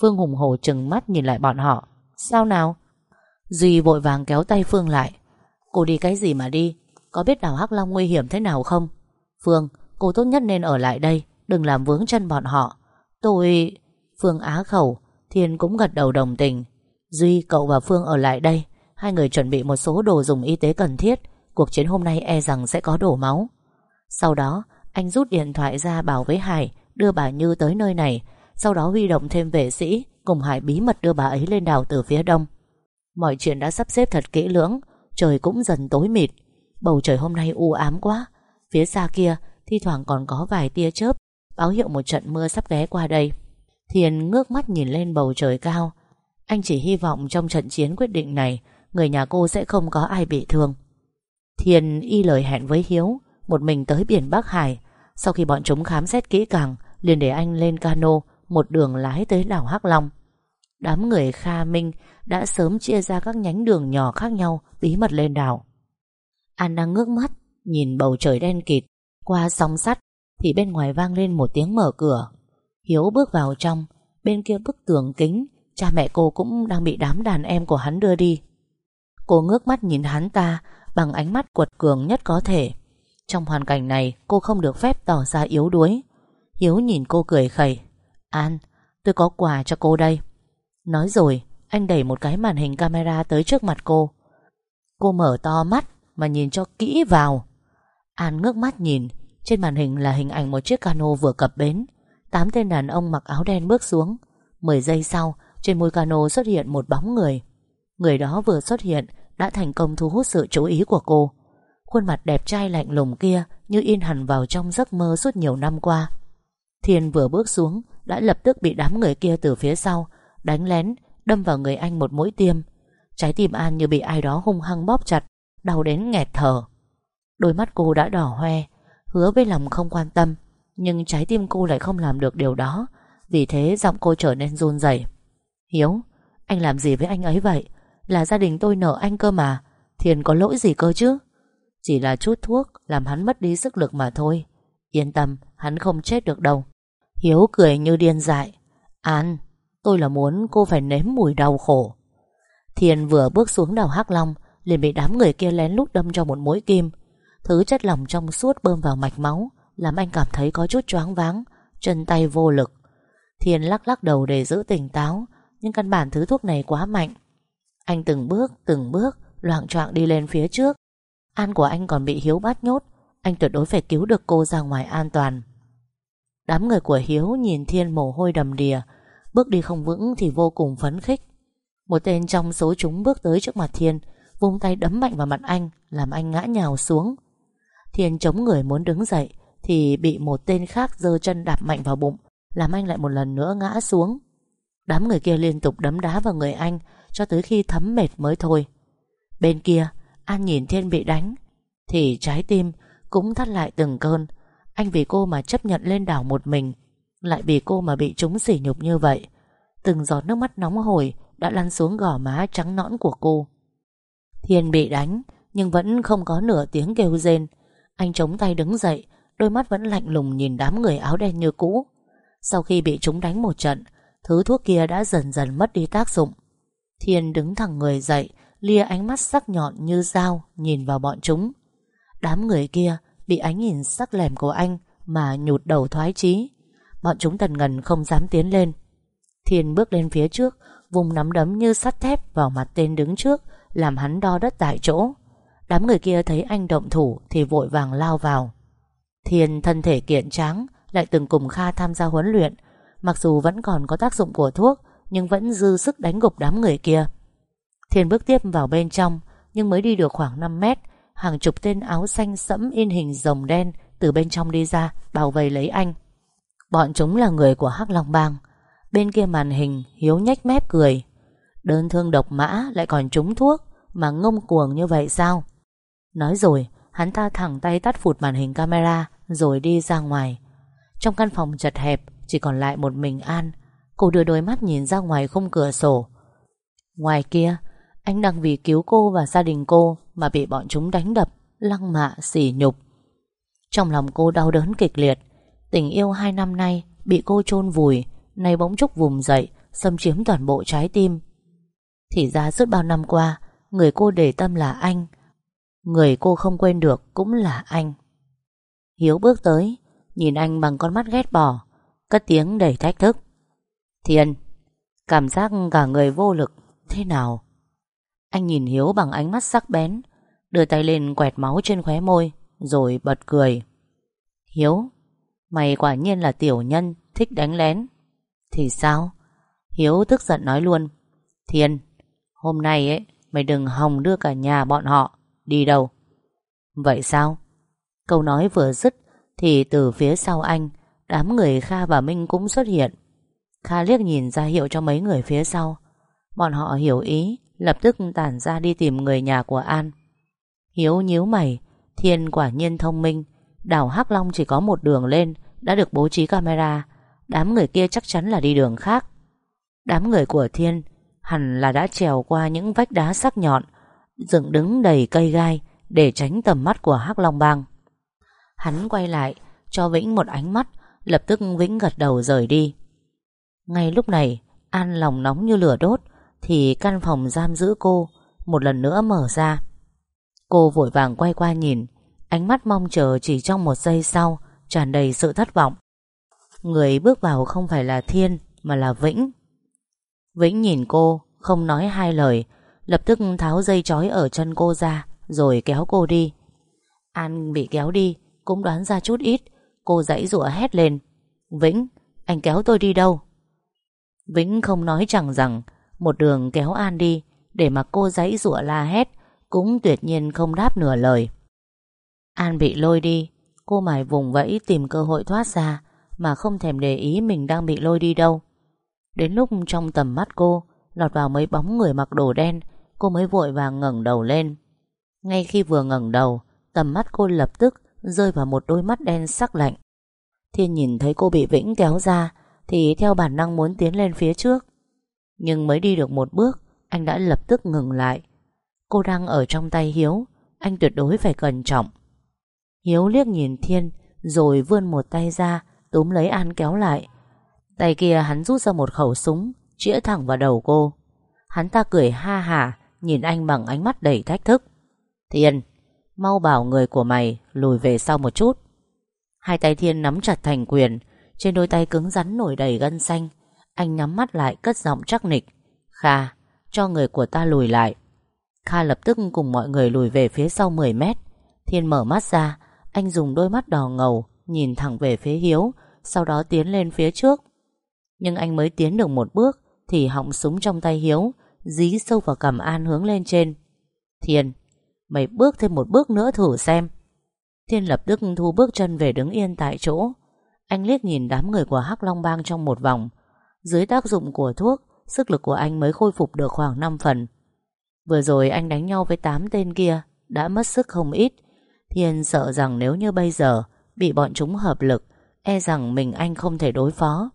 Phương hùng hổ chừng mắt nhìn lại bọn họ. Sao nào? Duy vội vàng kéo tay Phương lại. Cô đi cái gì mà đi? Có biết đảo Hắc Long nguy hiểm thế nào không? Phương, cô tốt nhất nên ở lại đây, Đừng làm vướng chân bọn họ. Tôi, Phương á khẩu, Thiên cũng gật đầu đồng tình. Duy, cậu và Phương ở lại đây. Hai người chuẩn bị một số đồ dùng y tế cần thiết. Cuộc chiến hôm nay e rằng sẽ có đổ máu. Sau đó, Anh rút điện thoại ra bảo với Hải, Đưa bà Như tới nơi này. Sau đó huy động thêm vệ sĩ Cùng Hải bí mật đưa bà ấy lên đảo từ phía đông. Mọi chuyện đã sắp xếp thật kỹ lưỡng, Trời cũng dần tối mịt. Bầu trời hôm nay u ám quá, Phía xa kia thi thoảng còn có vài tia chớp, Báo hiệu một trận mưa sắp ghé qua đây. Thiền ngước mắt nhìn lên bầu trời cao. Anh chỉ hy vọng trong trận chiến quyết định này, Người nhà cô sẽ không có ai bị thương. Thiền y lời hẹn với Hiếu, Một mình tới biển Bắc Hải. Sau khi bọn chúng khám xét kỹ càng, liền để anh lên cano, Một đường lái tới đảo Hắc Long. Đám người Kha Minh đã sớm chia ra các nhánh đường nhỏ khác nhau bí mật lên đảo. An đang ngước mắt, nhìn bầu trời đen kịt, qua song sắt, thì bên ngoài vang lên một tiếng mở cửa. Hiếu bước vào trong, bên kia bức tường kính, cha mẹ cô cũng đang bị đám đàn em của hắn đưa đi. Cô ngước mắt nhìn hắn ta bằng ánh mắt quật cường nhất có thể. Trong hoàn cảnh này, cô không được phép tỏ ra yếu đuối. Hiếu nhìn cô cười khẩy. An, tôi có quà cho cô đây. Nói rồi, Anh đẩy một cái màn hình camera tới trước mặt cô. Cô mở to mắt Mà nhìn cho kỹ vào. An ngước mắt nhìn, Trên màn hình là hình ảnh một chiếc cano vừa cập bến. Tám tên đàn ông mặc áo đen bước xuống. Mười giây sau, Trên môi cano xuất hiện một bóng người. Người đó vừa xuất hiện Đã thành công thu hút sự chú ý của cô. Khuôn mặt đẹp trai lạnh lùng kia Như in hẳn vào trong giấc mơ suốt nhiều năm qua. Thiên vừa bước xuống Đã lập tức bị đám người kia từ phía sau Đánh lén, Đâm vào người anh một mũi tiêm. Trái tim An như bị ai đó hung hăng bóp chặt, Đau đến nghẹt thở. Đôi mắt cô đã đỏ hoe, Hứa với lòng không quan tâm, Nhưng trái tim cô lại không làm được điều đó, Vì thế giọng cô trở nên run rẩy. Hiếu, Anh làm gì với anh ấy vậy? Là gia đình tôi nợ anh cơ mà, Thiền có lỗi gì cơ chứ? Chỉ là chút thuốc, làm hắn mất đi sức lực mà thôi. Yên tâm, Hắn không chết được đâu. Hiếu cười như điên dại. An Tôi là muốn cô phải nếm mùi đau khổ Thiên vừa bước xuống đảo Hắc Long liền bị đám người kia lén lút đâm cho một mũi kim. Thứ chất lỏng trong suốt bơm vào mạch máu làm anh cảm thấy có chút choáng váng, chân tay vô lực. Thiên lắc lắc đầu để giữ tỉnh táo, nhưng căn bản thứ thuốc này quá mạnh. Anh từng bước, từng bước, loạn choạng đi lên phía trước. An của anh còn bị Hiếu bắt nhốt, anh tuyệt đối phải cứu được cô ra ngoài an toàn. Đám người của Hiếu nhìn Thiên mồ hôi đầm đìa, bước đi không vững thì vô cùng phấn khích. Một tên trong số chúng bước tới trước mặt Thiên, vung tay đấm mạnh vào mặt anh, làm anh ngã nhào xuống. Thiên chống người muốn đứng dậy, thì bị một tên khác giơ chân đạp mạnh vào bụng, làm anh lại một lần nữa ngã xuống. Đám người kia liên tục đấm đá vào người anh cho tới khi thấm mệt mới thôi. Bên kia, An nhìn Thiên bị đánh, thì trái tim cũng thắt lại từng cơn. Anh vì cô mà chấp nhận lên đảo một mình, lại vì cô mà bị chúng sỉ nhục như vậy. Từng giọt nước mắt nóng hổi đã lăn xuống gò má trắng nõn của cô. Thiên bị đánh, nhưng vẫn không có nửa tiếng kêu rên. Anh chống tay đứng dậy, đôi mắt vẫn lạnh lùng nhìn đám người áo đen như cũ. Sau khi bị chúng đánh một trận, thứ thuốc kia đã dần dần mất đi tác dụng. Thiên đứng thẳng người dậy, lia ánh mắt sắc nhọn như dao nhìn vào bọn chúng. Đám người kia bị ánh nhìn sắc lẻm của anh mà nhụt đầu thoái chí. Bọn chúng tần ngần không dám tiến lên. Thiên bước lên phía trước, vùng nắm đấm như sắt thép vào mặt tên đứng trước, làm hắn đo đất tại chỗ. Đám người kia thấy anh động thủ thì vội vàng lao vào. Thiên thân thể kiện tráng, lại từng cùng Kha tham gia huấn luyện. Mặc dù vẫn còn có tác dụng của thuốc, nhưng vẫn dư sức đánh gục đám người kia. Thiên bước tiếp vào bên trong, nhưng mới đi được khoảng 5 mét, hàng chục tên áo xanh sẫm in hình rồng đen từ bên trong đi ra, bảo vệ lấy anh. Bọn chúng là người của Hắc Long Bang. Bên kia màn hình, Hiếu nhách mép cười. Đơn thương độc mã lại còn trúng thuốc, mà ngông cuồng như vậy sao? Nói rồi, hắn ta thẳng tay tắt phụt màn hình camera, rồi đi ra ngoài. Trong căn phòng chật hẹp, chỉ còn lại một mình An. Cô đưa đôi mắt nhìn ra ngoài khung cửa sổ. Ngoài kia, anh đang vì cứu cô và gia đình cô mà bị bọn chúng đánh đập, lăng mạ, sỉ nhục. Trong lòng cô đau đớn kịch liệt. Tình yêu hai năm nay bị cô chôn vùi, nay bỗng chốc vùng dậy, xâm chiếm toàn bộ trái tim. Thì ra suốt bao năm qua, người cô để tâm là anh. Người cô không quên được cũng là anh. Hiếu bước tới, nhìn anh bằng con mắt ghét bỏ, cất tiếng đầy thách thức. Thiên, cảm giác cả người vô lực, thế nào? Anh nhìn Hiếu bằng ánh mắt sắc bén, đưa tay lên quẹt máu trên khóe môi, rồi bật cười. Hiếu, mày quả nhiên là tiểu nhân, thích đánh lén. Thì sao? Hiếu tức giận nói luôn. Thiên, hôm nay ấy, mày đừng hòng đưa cả nhà bọn họ đi đâu. Vậy sao? Câu nói vừa dứt thì từ phía sau anh, đám người Kha và Minh cũng xuất hiện. Kha liếc nhìn ra hiệu cho mấy người phía sau. Bọn họ hiểu ý, lập tức tản ra đi tìm người nhà của An. Hiếu nhíu mày, Thiên quả nhiên thông minh, đảo Hắc Long chỉ có một đường lên, đã được bố trí camera, đám người kia chắc chắn là đi đường khác. Đám người của Thiên hẳn là đã trèo qua những vách đá sắc nhọn, dựng đứng đầy cây gai để tránh tầm mắt của Hắc Long Bang. Hắn quay lại, cho Vĩnh một ánh mắt, lập tức Vĩnh gật đầu rời đi. Ngay lúc này, An lòng nóng như lửa đốt, thì căn phòng giam giữ cô một lần nữa mở ra. Cô vội vàng quay qua nhìn, ánh mắt mong chờ chỉ trong một giây sau, tràn đầy sự thất vọng. Người bước vào không phải là Thiên, mà là Vĩnh. Vĩnh nhìn cô, không nói hai lời, lập tức tháo dây chói ở chân cô ra, rồi kéo cô đi. An bị kéo đi, cũng đoán ra chút ít, cô dãy rủa hét lên. Vĩnh, anh kéo tôi đi đâu? Vĩnh không nói chẳng rằng, một đường kéo An đi, để mà cô dãy rủa la hét, cũng tuyệt nhiên không đáp nửa lời. An bị lôi đi, cô mải vùng vẫy tìm cơ hội thoát ra, mà không thèm để ý mình đang bị lôi đi đâu. Đến lúc trong tầm mắt cô, lọt vào mấy bóng người mặc đồ đen, cô mới vội vàng ngẩng đầu lên. Ngay khi vừa ngẩng đầu, tầm mắt cô lập tức rơi vào một đôi mắt đen sắc lạnh. Thiên nhìn thấy cô bị Vĩnh kéo ra, thì theo bản năng muốn tiến lên phía trước. Nhưng mới đi được một bước, anh đã lập tức ngừng lại. Cô đang ở trong tay Hiếu, anh tuyệt đối phải cẩn trọng. Hiếu liếc nhìn Thiên, rồi vươn một tay ra, túm lấy An kéo lại. Tay kia hắn rút ra một khẩu súng, chĩa thẳng vào đầu cô. Hắn ta cười ha hả Nhìn anh bằng ánh mắt đầy thách thức. Thiên Mau bảo người của mày lùi về sau một chút. Hai tay Thiên nắm chặt thành quyền Trên đôi tay cứng rắn nổi đầy gân xanh. Anh nhắm mắt lại cất giọng chắc nịch. Kha Cho người của ta lùi lại. Kha lập tức cùng mọi người lùi về phía sau 10 mét. Thiên mở mắt ra anh dùng đôi mắt đỏ ngầu, Nhìn thẳng về phía Hiếu, Sau đó tiến lên phía trước. Nhưng anh mới tiến được một bước, Thì họng súng trong tay Hiếu, Dí sâu vào cầm An hướng lên trên. Thiên, Mày bước thêm một bước nữa thử xem. Thiên lập tức thu bước chân về đứng yên tại chỗ. Anh liếc nhìn đám người của Hắc Long Bang trong một vòng. Dưới tác dụng của thuốc, Sức lực của anh mới khôi phục được khoảng 5 phần. Vừa rồi anh đánh nhau với 8 tên kia, Đã mất sức không ít. Thiên sợ rằng nếu như bây giờ Bị bọn chúng hợp lực E rằng mình anh không thể đối phó.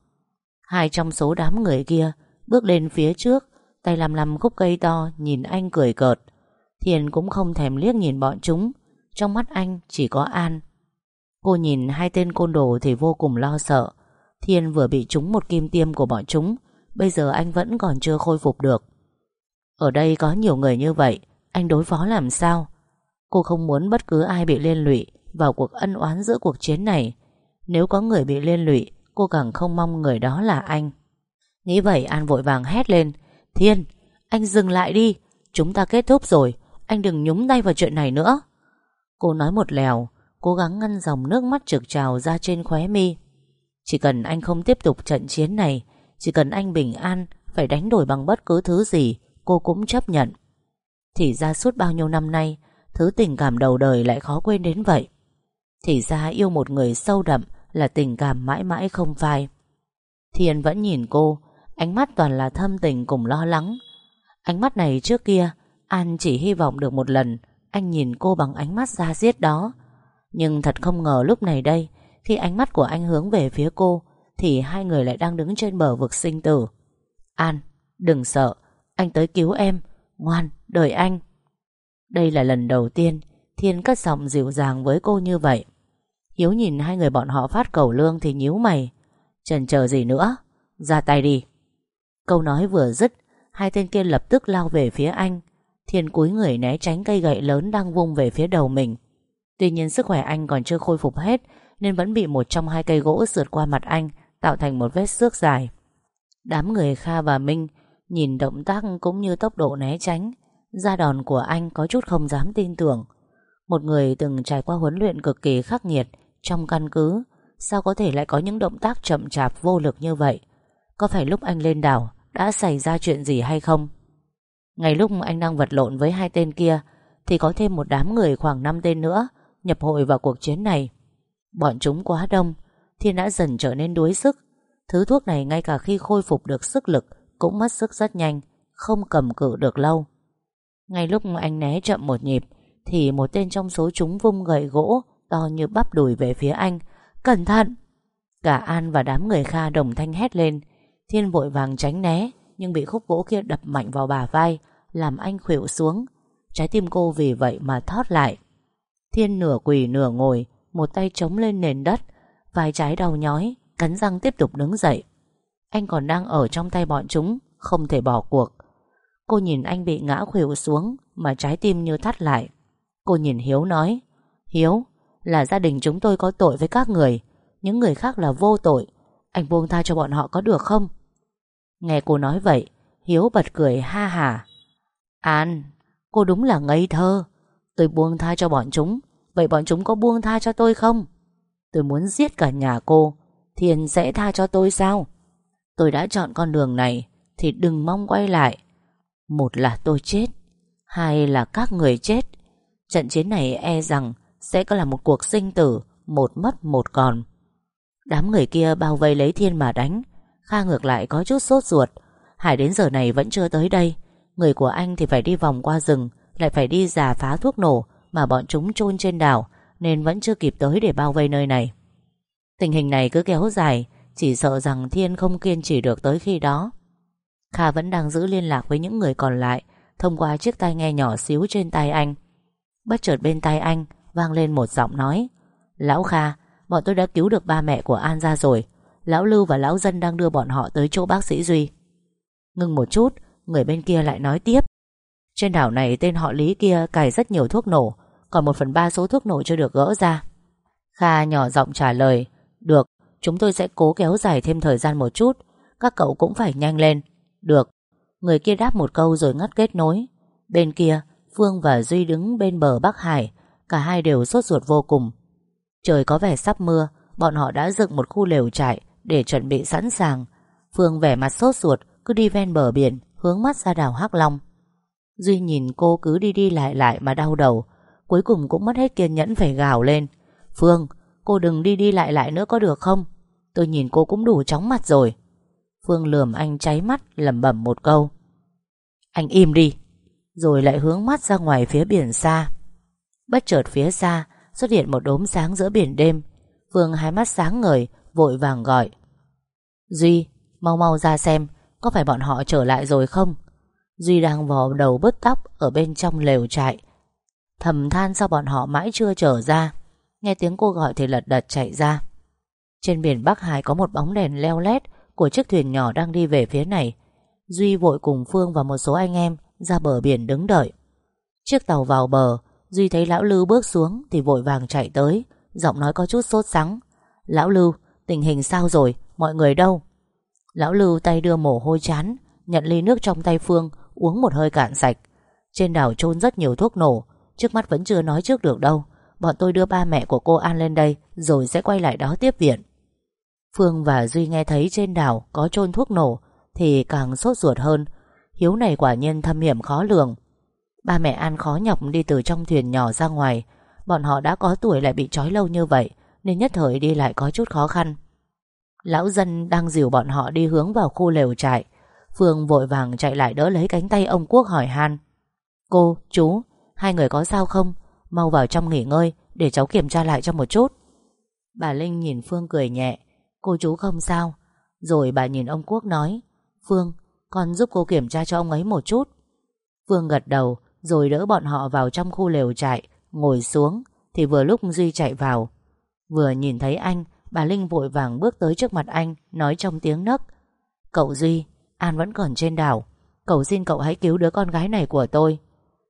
Hai trong số đám người kia Bước lên phía trước, Tay làm làm khúc cây to Nhìn anh cười cợt. Thiên cũng không thèm liếc nhìn bọn chúng, Trong mắt anh chỉ có An. Cô nhìn hai tên côn đồ thì vô cùng lo sợ. Thiên vừa bị trúng một kim tiêm của bọn chúng, Bây giờ anh vẫn còn chưa khôi phục được. Ở đây có nhiều người như vậy, Anh đối phó làm sao? Cô không muốn bất cứ ai bị liên lụy Vào cuộc ân oán giữa cuộc chiến này. Nếu có người bị liên lụy Cô càng không mong người đó là anh. Nghĩ vậy An vội vàng hét lên Thiên, anh dừng lại đi. Chúng ta kết thúc rồi. Anh đừng nhúng tay vào chuyện này nữa. Cô nói một lèo Cố gắng ngăn dòng nước mắt trực trào ra trên khóe mi. Chỉ cần anh không tiếp tục trận chiến này Chỉ cần anh bình an Phải đánh đổi bằng bất cứ thứ gì Cô cũng chấp nhận. Thì ra suốt bao nhiêu năm nay Thứ tình cảm đầu đời lại khó quên đến vậy. Thì ra yêu một người sâu đậm Là tình cảm mãi mãi không phai. Thiên vẫn nhìn cô, Ánh mắt toàn là thâm tình cùng lo lắng. Ánh mắt này trước kia, An chỉ hy vọng được một lần, Anh nhìn cô bằng ánh mắt ra giết đó. Nhưng thật không ngờ lúc này đây, Khi ánh mắt của anh hướng về phía cô, Thì hai người lại đang đứng trên bờ vực sinh tử. An, Đừng sợ, Anh tới cứu em. Ngoan, đợi anh. Đây là lần đầu tiên Thiên cất giọng dịu dàng với cô như vậy. Hiếu nhìn hai người bọn họ phát cầu lương Thì nhíu mày. Trần chờ gì nữa? Ra tay đi. Câu nói vừa dứt, Hai tên kia lập tức lao về phía anh. Thiên cúi người né tránh cây gậy lớn Đang vung về phía đầu mình. Tuy nhiên sức khỏe anh còn chưa khôi phục hết, Nên vẫn bị một trong hai cây gỗ sượt qua mặt anh, Tạo thành một vết xước dài. Đám người Kha và Minh Nhìn động tác cũng như tốc độ né tránh. Gia đòn của anh có chút không dám tin tưởng. Một người từng trải qua huấn luyện cực kỳ khắc nghiệt Trong căn cứ, Sao có thể lại có những động tác chậm chạp vô lực như vậy? Có phải lúc anh lên đảo Đã xảy ra chuyện gì hay không? Ngày lúc anh đang vật lộn với hai tên kia, Thì có thêm một đám người khoảng 5 tên nữa Nhập hội vào cuộc chiến này. Bọn chúng quá đông, Thiên đã dần trở nên đuối sức. Thứ thuốc này ngay cả khi khôi phục được sức lực Cũng mất sức rất nhanh, Không cầm cự được lâu. Ngay lúc anh né chậm một nhịp, Thì một tên trong số chúng vung gậy gỗ To như bắp đùi về phía anh. Cẩn thận! Cả An và đám người Kha đồng thanh hét lên. Thiên vội vàng tránh né, Nhưng bị khúc gỗ kia đập mạnh vào bà vai, Làm anh khuỵu xuống. Trái tim cô vì vậy mà thót lại. Thiên nửa quỳ nửa ngồi, Một tay chống lên nền đất, Vai trái đau nhói, Cắn răng tiếp tục đứng dậy. Anh còn đang ở trong tay bọn chúng, Không thể bỏ cuộc. Cô nhìn anh bị ngã khuỵu xuống, Mà trái tim như thắt lại. Cô nhìn Hiếu nói, Hiếu, là gia đình chúng tôi có tội với các người, Những người khác là vô tội. Anh buông tha cho bọn họ có được không? Nghe cô nói vậy, Hiếu bật cười ha hà. An, Cô đúng là ngây thơ. Tôi buông tha cho bọn chúng, Vậy bọn chúng có buông tha cho tôi không? Tôi muốn giết cả nhà cô thiền sẽ tha cho tôi sao? Tôi đã chọn con đường này, Thì đừng mong quay lại. Một là tôi chết, Hai là các người chết. Trận chiến này e rằng Sẽ có là một cuộc sinh tử, Một mất, một còn. Đám người kia bao vây lấy Thiên mà đánh, Kha ngược lại có chút sốt ruột. Hải đến giờ này vẫn chưa tới đây, Người của anh thì phải đi vòng qua rừng, Lại phải đi giả phá thuốc nổ Mà bọn chúng chôn trên đảo Nên vẫn chưa kịp tới để bao vây nơi này. Tình hình này cứ kéo dài, Chỉ sợ rằng Thiên không kiên trì được tới khi đó. Kha vẫn đang giữ liên lạc với những người còn lại Thông qua chiếc tai nghe nhỏ xíu trên tay anh. Bất chợt bên tay anh Vang lên một giọng nói. Lão Kha Bọn tôi đã cứu được ba mẹ của An ra rồi. Lão Lưu và Lão Dân đang đưa bọn họ tới chỗ bác sĩ Duy. Ngưng một chút Người bên kia lại nói tiếp. Trên đảo này tên họ Lý kia cài rất nhiều thuốc nổ Còn một phần ba số thuốc nổ chưa được gỡ ra. Kha nhỏ giọng trả lời. Được, chúng tôi sẽ cố kéo dài thêm thời gian một chút. Các cậu cũng phải nhanh lên. Được. Người kia đáp một câu rồi ngắt kết nối. Bên kia, Phương và Duy đứng bên bờ Bắc Hải. Cả hai đều sốt ruột vô cùng. Trời có vẻ sắp mưa, Bọn họ đã dựng một khu lều trại Để chuẩn bị sẵn sàng. Phương vẻ mặt sốt ruột, Cứ đi ven bờ biển, Hướng mắt ra đảo Hắc Long. Duy nhìn cô cứ đi đi lại lại mà đau đầu. Cuối cùng cũng mất hết kiên nhẫn phải gào lên. Phương, Cô đừng đi đi lại lại nữa có được không? Tôi nhìn cô cũng đủ chóng mặt rồi. Phương lườm anh cháy mắt, lẩm bẩm một câu. Anh im đi, Rồi lại hướng mắt ra ngoài phía biển xa. Bất chợt phía xa, Xuất hiện một đốm sáng giữa biển đêm. Phương hai mắt sáng ngời, Vội vàng gọi. Duy, mau mau ra xem, Có phải bọn họ trở lại rồi không? Duy đang vò đầu bứt tóc Ở bên trong lều trại. Thầm than sao bọn họ mãi chưa trở ra. Nghe tiếng cô gọi thì lật đật chạy ra. Trên biển Bắc Hải có một bóng đèn leo lét của chiếc thuyền nhỏ đang đi về phía này. Duy vội cùng Phương và một số anh em Ra bờ biển đứng đợi. Chiếc tàu vào bờ, Duy thấy Lão Lưu bước xuống Thì vội vàng chạy tới, Giọng nói có chút sốt sắng. Lão Lưu, tình hình sao rồi? Mọi người đâu? Lão Lưu tay đưa mồ hôi chán, Nhận ly nước trong tay Phương, Uống một hơi cạn sạch. Trên đảo trôn rất nhiều thuốc nổ, Trước mắt vẫn chưa nói trước được đâu. Bọn tôi đưa ba mẹ của cô An lên đây, Rồi sẽ quay lại đó tiếp viện. Phương và Duy nghe thấy trên đảo Có trôn thuốc nổ Thì càng sốt ruột hơn. Hiếu này quả nhiên thâm hiểm khó lường. Ba mẹ An khó nhọc đi từ trong thuyền nhỏ ra ngoài. Bọn họ đã có tuổi lại bị trói lâu như vậy Nên nhất thời đi lại có chút khó khăn. Lão dân đang dìu bọn họ đi hướng vào khu lều trại. Phương vội vàng chạy lại đỡ lấy cánh tay ông Quốc hỏi han. Cô, chú, hai người có sao không? Mau vào trong nghỉ ngơi Để cháu kiểm tra lại cho một chút. Bà Linh nhìn Phương cười nhẹ. Cô chú không sao. Rồi bà nhìn ông Quốc nói Phương, con giúp cô kiểm tra cho ông ấy một chút. Phương gật đầu Rồi đỡ bọn họ vào trong khu lều trại Ngồi xuống Thì vừa lúc Duy chạy vào. Vừa nhìn thấy anh Bà Linh vội vàng bước tới trước mặt anh Nói trong tiếng nấc Cậu Duy, An vẫn còn trên đảo. Cậu xin cậu hãy cứu đứa con gái này của tôi.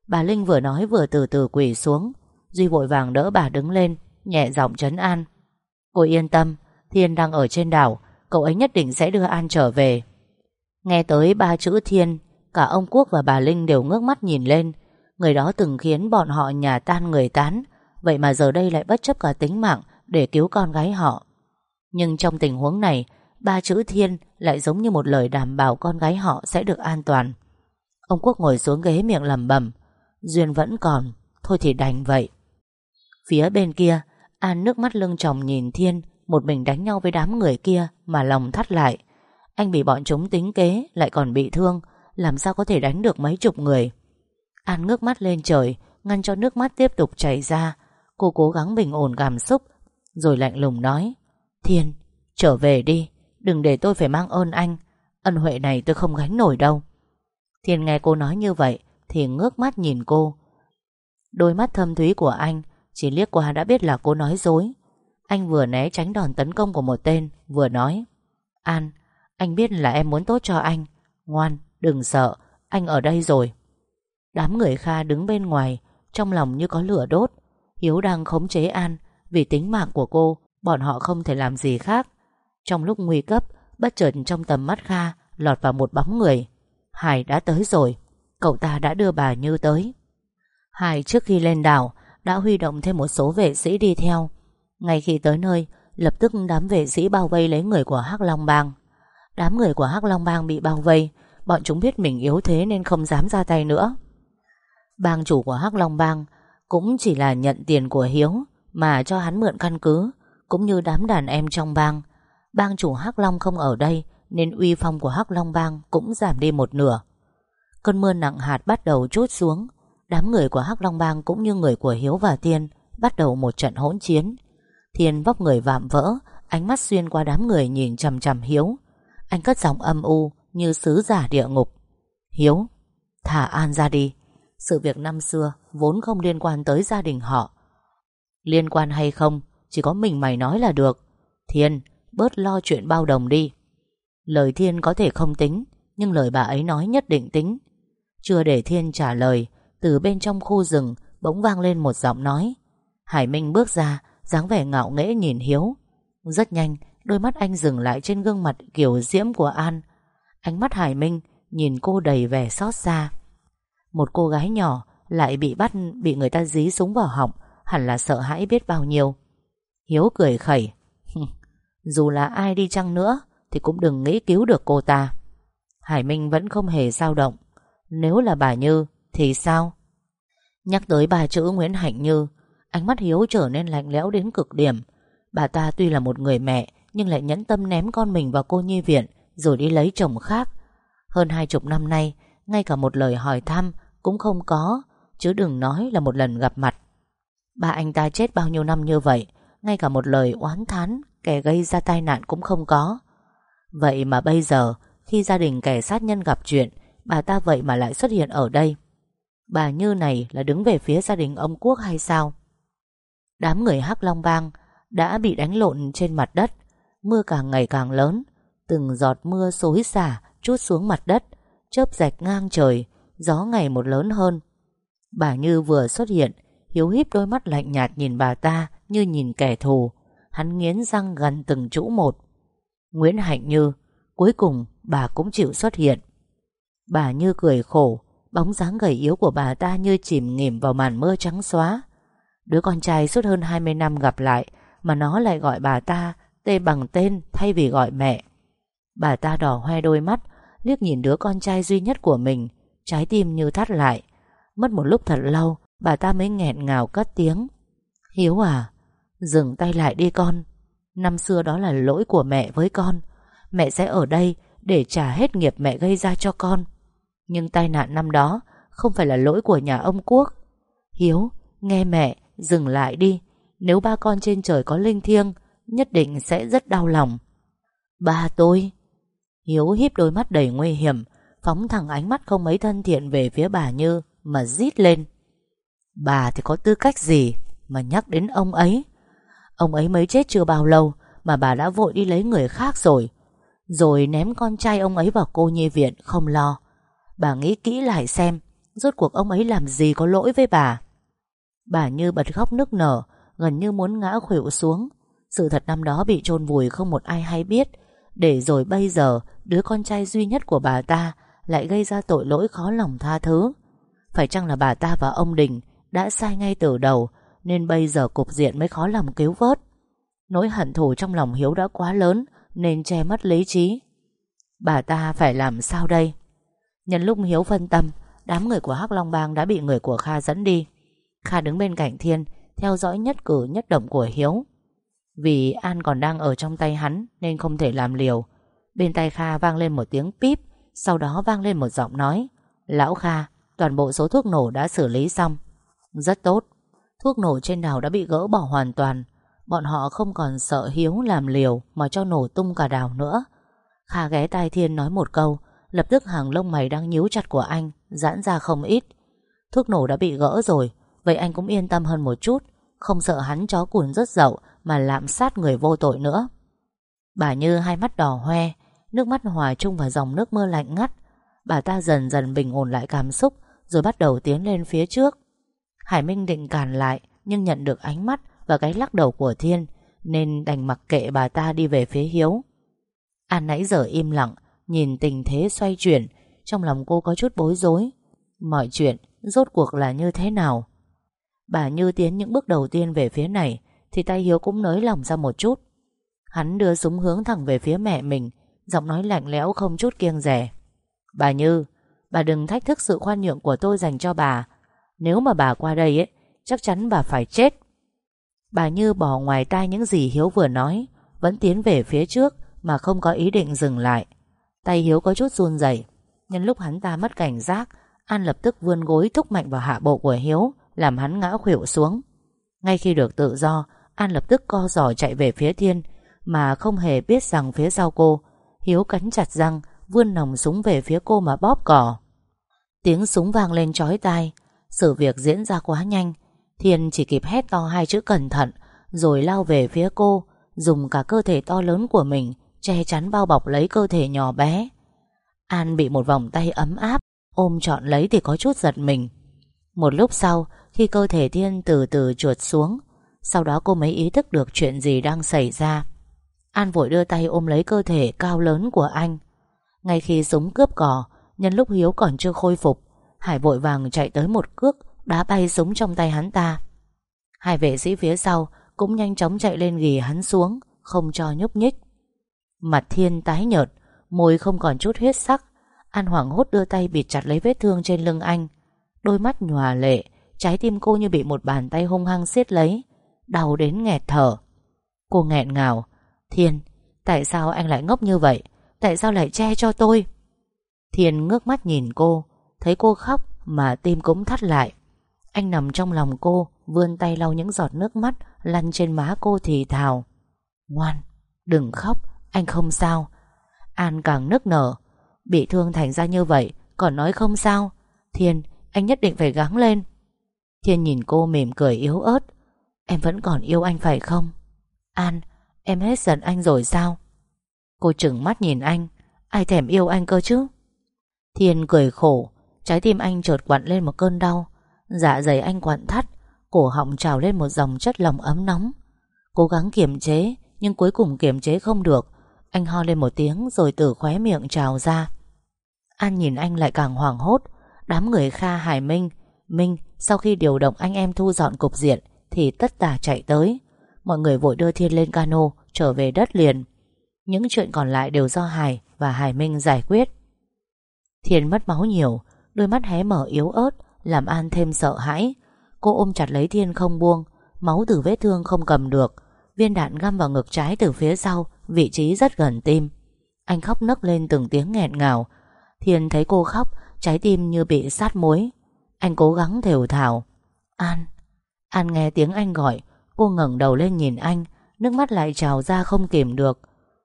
Bà Linh vừa nói vừa từ từ quỳ xuống. Duy vội vàng đỡ bà đứng lên Nhẹ giọng trấn an Cô yên tâm Thiên đang ở trên đảo, Cậu ấy nhất định sẽ đưa An trở về. Nghe tới ba chữ Thiên, Cả ông Quốc và bà Linh đều ngước mắt nhìn lên. Người đó từng khiến bọn họ nhà tan người tán. Vậy mà giờ đây lại bất chấp cả tính mạng Để cứu con gái họ. Nhưng trong tình huống này, Ba chữ Thiên lại giống như một lời đảm bảo con gái họ sẽ được an toàn. Ông Quốc ngồi xuống ghế miệng lẩm bẩm, Duyên vẫn còn, Thôi thì đành vậy. Phía bên kia, An nước mắt lưng chồng nhìn Thiên một mình đánh nhau với đám người kia Mà lòng thắt lại. Anh bị bọn chúng tính kế Lại còn bị thương Làm sao có thể đánh được mấy chục người? An ngước mắt lên trời Ngăn cho nước mắt tiếp tục chảy ra. Cô cố gắng bình ổn cảm xúc Rồi lạnh lùng nói Thiên, trở về đi Đừng để tôi phải mang ơn anh. Ân huệ này tôi không gánh nổi đâu. Thiên nghe cô nói như vậy Thì ngước mắt nhìn cô. Đôi mắt thâm thúy của anh Chỉ liếc qua đã biết là cô nói dối anh vừa né tránh đòn tấn công của một tên Vừa nói. An, anh biết là em muốn tốt cho anh. Ngoan, đừng sợ Anh ở đây rồi. Đám người Kha đứng bên ngoài Trong lòng như có lửa đốt. Hiếu đang khống chế An Vì tính mạng của cô Bọn họ không thể làm gì khác. Trong lúc nguy cấp Bất chợt trong tầm mắt Kha Lọt vào một bóng người. Hải đã tới rồi Cậu ta đã đưa bà Như tới. Hải trước khi lên đảo Đã huy động thêm một số vệ sĩ đi theo. Ngay khi tới nơi, Lập tức đám vệ sĩ bao vây lấy người của Hắc Long Bang. Đám người của Hắc Long Bang bị bao vây, Bọn chúng biết mình yếu thế Nên không dám ra tay nữa. Bang chủ của Hắc Long Bang Cũng chỉ là nhận tiền của Hiếu Mà cho hắn mượn căn cứ, Cũng như đám đàn em trong bang. Bang chủ Hắc Long không ở đây Nên uy phong của Hắc Long Bang Cũng giảm đi một nửa. Cơn mưa nặng hạt bắt đầu trút xuống, Đám người của Hắc Long Bang cũng như người của Hiếu và Tiên Bắt đầu một trận hỗn chiến. Thiên vóc người vạm vỡ Ánh mắt xuyên qua đám người nhìn chầm chầm Hiếu. Anh cất giọng âm u Như sứ giả địa ngục. Hiếu, thả An ra đi. Sự việc năm xưa vốn không liên quan tới gia đình họ. Liên quan hay không Chỉ có mình mày nói là được. Thiên, bớt lo chuyện bao đồng đi. Lời Thiên có thể không tính Nhưng lời bà ấy nói nhất định tính. Chưa để Thiên trả lời Từ bên trong khu rừng Bỗng vang lên một giọng nói. Hải Minh bước ra dáng vẻ ngạo nghễ nhìn Hiếu. Rất nhanh, Đôi mắt anh dừng lại trên gương mặt kiểu diễm của An. Ánh mắt Hải Minh Nhìn cô đầy vẻ xót xa. Một cô gái nhỏ Lại bị bắt, Bị người ta dí súng vào họng, Hẳn là sợ hãi biết bao nhiêu. Hiếu cười khẩy. Dù là ai đi chăng nữa Thì cũng đừng nghĩ cứu được cô ta. Hải Minh vẫn không hề dao động. Nếu là bà Như Thì sao? Nhắc tới bà chữ Nguyễn Hạnh Như Ánh mắt Hiếu trở nên lạnh lẽo đến cực điểm. Bà ta tuy là một người mẹ, Nhưng lại nhẫn tâm ném con mình vào cô nhi viện, Rồi đi lấy chồng khác. Hơn hai chục năm nay, Ngay cả một lời hỏi thăm cũng không có, Chứ đừng nói là một lần gặp mặt. Ba anh ta chết bao nhiêu năm như vậy, Ngay cả một lời oán thán, Kẻ gây ra tai nạn cũng không có. Vậy mà bây giờ, Khi gia đình kẻ sát nhân gặp chuyện, Bà ta vậy mà lại xuất hiện ở đây. Bà Như này là đứng về phía gia đình ông Quốc hay sao? Đám người Hắc Long Bang Đã bị đánh lộn trên mặt đất. Mưa càng ngày càng lớn. Từng giọt mưa xối xả, Chút xuống mặt đất, Chớp rạch ngang trời. Gió ngày một lớn hơn. Bà Như vừa xuất hiện, Hiếu híp đôi mắt lạnh nhạt nhìn bà ta Như nhìn kẻ thù. Hắn nghiến răng gần từng chữ một. Nguyễn Hạnh Như, Cuối cùng bà cũng chịu xuất hiện. Bà Như cười khổ, Bóng dáng gầy yếu của bà ta như chìm nghỉm vào màn mưa trắng xóa. Đứa con trai suốt hơn 20 năm gặp lại Mà nó lại gọi bà ta Tê bằng tên thay vì gọi mẹ. Bà ta đỏ hoe đôi mắt, Liếc nhìn đứa con trai duy nhất của mình, Trái tim như thắt lại. Mất một lúc thật lâu, Bà ta mới nghẹn ngào cất tiếng. Hiếu à Dừng tay lại đi con. Năm xưa đó là lỗi của mẹ với con. Mẹ sẽ ở đây để trả hết nghiệp mẹ gây ra cho con. Nhưng tai nạn năm đó Không phải là lỗi của nhà ông Quốc. Hiếu, Nghe mẹ Dừng lại đi, Nếu ba con trên trời có linh thiêng, Nhất định sẽ rất đau lòng. Ba tôi. Hiếu híp đôi mắt đầy nguy hiểm, Phóng thẳng ánh mắt không mấy thân thiện về phía bà Như, Mà rít lên. Bà thì có tư cách gì Mà nhắc đến ông ấy? Ông ấy mới chết chưa bao lâu Mà bà đã vội đi lấy người khác rồi Rồi ném con trai ông ấy vào cô nhi viện Không lo. Bà nghĩ kỹ lại xem, Rốt cuộc ông ấy làm gì có lỗi với bà? Bà như bật khóc nức nở, Gần như muốn ngã khuỵu xuống. Sự thật năm đó bị chôn vùi không một ai hay biết. Để rồi bây giờ, Đứa con trai duy nhất của bà ta Lại gây ra tội lỗi khó lòng tha thứ. Phải chăng là bà ta và ông Đình Đã sai ngay từ đầu, Nên bây giờ cục diện mới khó lòng cứu vớt? Nỗi hận thù trong lòng Hiếu đã quá lớn, Nên che mất lý trí. Bà ta phải làm sao đây? Nhân lúc Hiếu phân tâm, Đám người của Hắc Long Bang đã bị người của Kha dẫn đi. Kha đứng bên cạnh Thiên Theo dõi nhất cử nhất động của Hiếu. Vì An còn đang ở trong tay hắn Nên không thể làm liều. Bên tay Kha vang lên một tiếng píp Sau đó vang lên một giọng nói. Lão Kha, toàn bộ số thuốc nổ đã xử lý xong. Rất tốt. Thuốc nổ trên đảo đã bị gỡ bỏ hoàn toàn. Bọn họ không còn sợ Hiếu làm liều Mà cho nổ tung cả đảo nữa. Kha ghé tai Thiên nói một câu Lập tức hàng lông mày đang nhíu chặt của anh Giãn ra không ít. Thuốc nổ đã bị gỡ rồi Vậy anh cũng yên tâm hơn một chút. Không sợ hắn chó cùn rất dậu Mà lạm sát người vô tội nữa. Bà Như hai mắt đỏ hoe, Nước mắt hòa chung vào dòng nước mưa lạnh ngắt. Bà ta dần dần bình ổn lại cảm xúc, Rồi bắt đầu tiến lên phía trước. Hải Minh định cản lại, Nhưng nhận được ánh mắt và cái lắc đầu của Thiên, Nên đành mặc kệ bà ta đi về phía Hiếu. An nãy giờ im lặng, Nhìn tình thế xoay chuyển, Trong lòng cô có chút bối rối. Mọi chuyện rốt cuộc là như thế nào? Bà Như tiến những bước đầu tiên về phía này, Thì tay Hiếu cũng nới lòng ra một chút. Hắn đưa súng hướng thẳng về phía mẹ mình, Giọng nói lạnh lẽo không chút kiêng rẻ. Bà Như, Bà đừng thách thức sự khoan nhượng của tôi dành cho bà. Nếu mà bà qua đây ấy, Chắc chắn bà phải chết. Bà Như bỏ ngoài tai những gì Hiếu vừa nói, Vẫn tiến về phía trước Mà không có ý định dừng lại. Tay Hiếu có chút run rẩy, Nhân lúc hắn ta mất cảnh giác, An lập tức vươn gối thúc mạnh vào hạ bộ của Hiếu làm hắn ngã khuỵu xuống. Ngay khi được tự do, An lập tức co giò chạy về phía Thiên, Mà không hề biết rằng phía sau cô, Hiếu cắn chặt răng, Vươn nòng súng về phía cô mà bóp cỏ Tiếng súng vang lên chói tai, Sự việc diễn ra quá nhanh. Thiên chỉ kịp hét to hai chữ cẩn thận, Rồi lao về phía cô, Dùng cả cơ thể to lớn của mình Che chắn bao bọc lấy cơ thể nhỏ bé. An bị một vòng tay ấm áp Ôm trọn lấy thì có chút giật mình. Một lúc sau khi cơ thể Thiên từ từ trượt xuống. Sau đó cô mới ý thức được chuyện gì đang xảy ra. An vội đưa tay ôm lấy cơ thể cao lớn của anh. Ngay khi súng cướp cò, Nhân lúc Hiếu còn chưa khôi phục, Hải vội vàng chạy tới một cước, Đá bay súng trong tay hắn ta. Hai vệ sĩ phía sau Cũng nhanh chóng chạy lên ghì hắn xuống, Không cho nhúc nhích. Mặt thiên tái nhợt, Môi không còn chút huyết sắc. An hoảng hốt đưa tay bịt chặt lấy vết thương trên lưng anh. Đôi mắt nhòa lệ Trái tim cô như bị một bàn tay hung hăng siết lấy Đau đến nghẹt thở. Cô nghẹn ngào Thiên, tại sao anh lại ngốc như vậy? Tại sao lại che cho tôi? Thiên ngước mắt nhìn cô Thấy cô khóc mà tim cũng thắt lại. Anh nằm trong lòng cô Vươn tay lau những giọt nước mắt Lăn trên má cô thì thào Ngoan, đừng khóc Anh không sao. An càng nức nở Bị thương thành ra như vậy Còn nói không sao. Thiên, anh nhất định phải gắng lên. Thiên nhìn cô mỉm cười yếu ớt. Em vẫn còn yêu anh phải không? An, em hết giận anh rồi sao? Cô chừng mắt nhìn anh. Ai thèm yêu anh cơ chứ? Thiên cười khổ. Trái tim anh chợt quặn lên một cơn đau. Dạ dày anh quặn thắt. Cổ họng trào lên một dòng chất lòng ấm nóng. Cố gắng kiềm chế Nhưng cuối cùng kiềm chế không được. Anh ho lên một tiếng rồi từ khóe miệng trào ra. An nhìn anh lại càng hoảng hốt. Đám người Kha Hải Minh Minh sau khi điều động anh em thu dọn cục diện, Thì tất tả chạy tới. Mọi người vội đưa Thiên lên cano, Trở về đất liền. Những chuyện còn lại đều do Hải và Hải Minh giải quyết. Thiên mất máu nhiều, Đôi mắt hé mở yếu ớt, Làm An thêm sợ hãi. Cô ôm chặt lấy Thiên không buông, Máu từ vết thương không cầm được. Viên đạn găm vào ngực trái từ phía sau, Vị trí rất gần tim. Anh khóc nấc lên từng tiếng nghẹn ngào. Thiên thấy cô khóc, Trái tim như bị sát muối. Anh cố gắng thều thào. An An nghe tiếng anh gọi, Cô ngẩng đầu lên nhìn anh, Nước mắt lại trào ra không kìm được.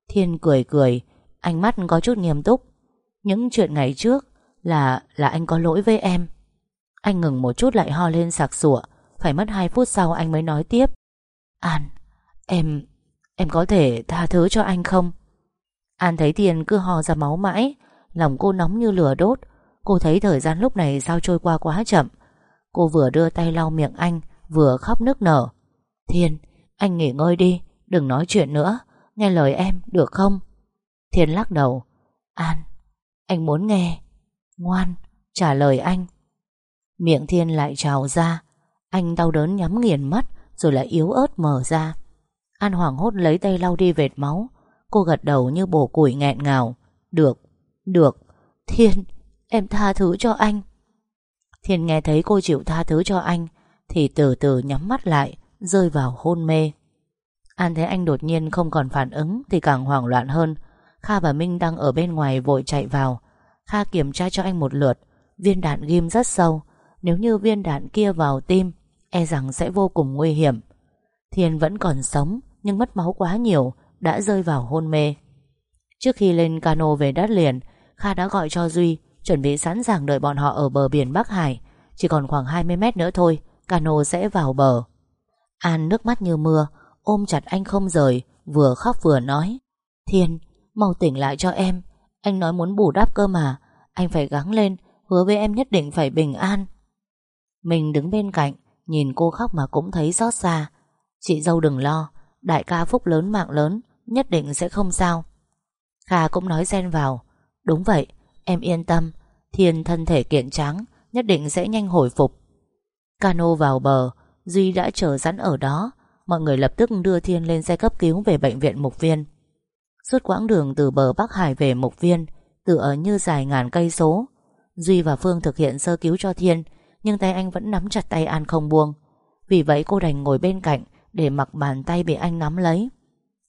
Thiên cười cười, Ánh mắt có chút nghiêm túc. Những chuyện ngày trước Là là anh có lỗi với em. Anh ngừng một chút lại ho lên sặc sụa, Phải mất 2 phút sau anh mới nói tiếp. An, Em Em có thể tha thứ cho anh không? An thấy Thiên cứ ho ra máu mãi, Lòng cô nóng như lửa đốt. Cô thấy thời gian lúc này sao trôi qua quá chậm. Cô vừa đưa tay lau miệng anh Vừa khóc nức nở. Thiên, anh nghỉ ngơi đi Đừng nói chuyện nữa. Nghe lời em, được không? Thiên lắc đầu. An, anh muốn nghe. Ngoan, trả lời anh. Miệng Thiên lại trào ra. Anh đau đớn nhắm nghiền mắt Rồi lại yếu ớt mở ra. An hoảng hốt lấy tay lau đi vệt máu. Cô gật đầu như bổ củi nghẹn ngào. Được, được Thiên, em tha thứ cho anh. Thiên nghe thấy cô chịu tha thứ cho anh, Thì từ từ nhắm mắt lại, Rơi vào hôn mê. An thấy anh đột nhiên không còn phản ứng Thì càng hoảng loạn hơn. Kha và Minh đang ở bên ngoài vội chạy vào. Kha kiểm tra cho anh một lượt, Viên đạn ghim rất sâu. Nếu như viên đạn kia vào tim E rằng sẽ vô cùng nguy hiểm. Thiên vẫn còn sống, Nhưng mất máu quá nhiều, Đã rơi vào hôn mê. Trước khi lên cano về đất liền, Kha đã gọi cho Duy Chuẩn bị sẵn sàng đợi bọn họ ở bờ biển Bắc Hải. Chỉ còn khoảng 20 mét nữa thôi Cano sẽ vào bờ. An nước mắt như mưa Ôm chặt anh không rời Vừa khóc vừa nói. Thiên, mau tỉnh lại cho em. Anh nói muốn bù đắp cơ mà. Anh phải gắng lên Hứa với em nhất định phải bình an. Mình đứng bên cạnh Nhìn cô khóc mà cũng thấy xót xa. Chị dâu đừng lo Đại ca phúc lớn mạng lớn Nhất định sẽ không sao. Kha cũng nói xen vào. Đúng vậy, em yên tâm Thiên thân thể kiện trắng, Nhất định sẽ nhanh hồi phục. Cano vào bờ, Duy đã chờ sẵn ở đó. Mọi người lập tức đưa Thiên lên xe cấp cứu Về bệnh viện Mục Viên. Suốt quãng đường từ bờ Bắc Hải về Mục Viên Tựa như dài ngàn cây số, Duy và Phương thực hiện sơ cứu cho Thiên, Nhưng tay anh vẫn nắm chặt tay An không buông. Vì vậy cô đành ngồi bên cạnh Để mặc bàn tay bị anh nắm lấy.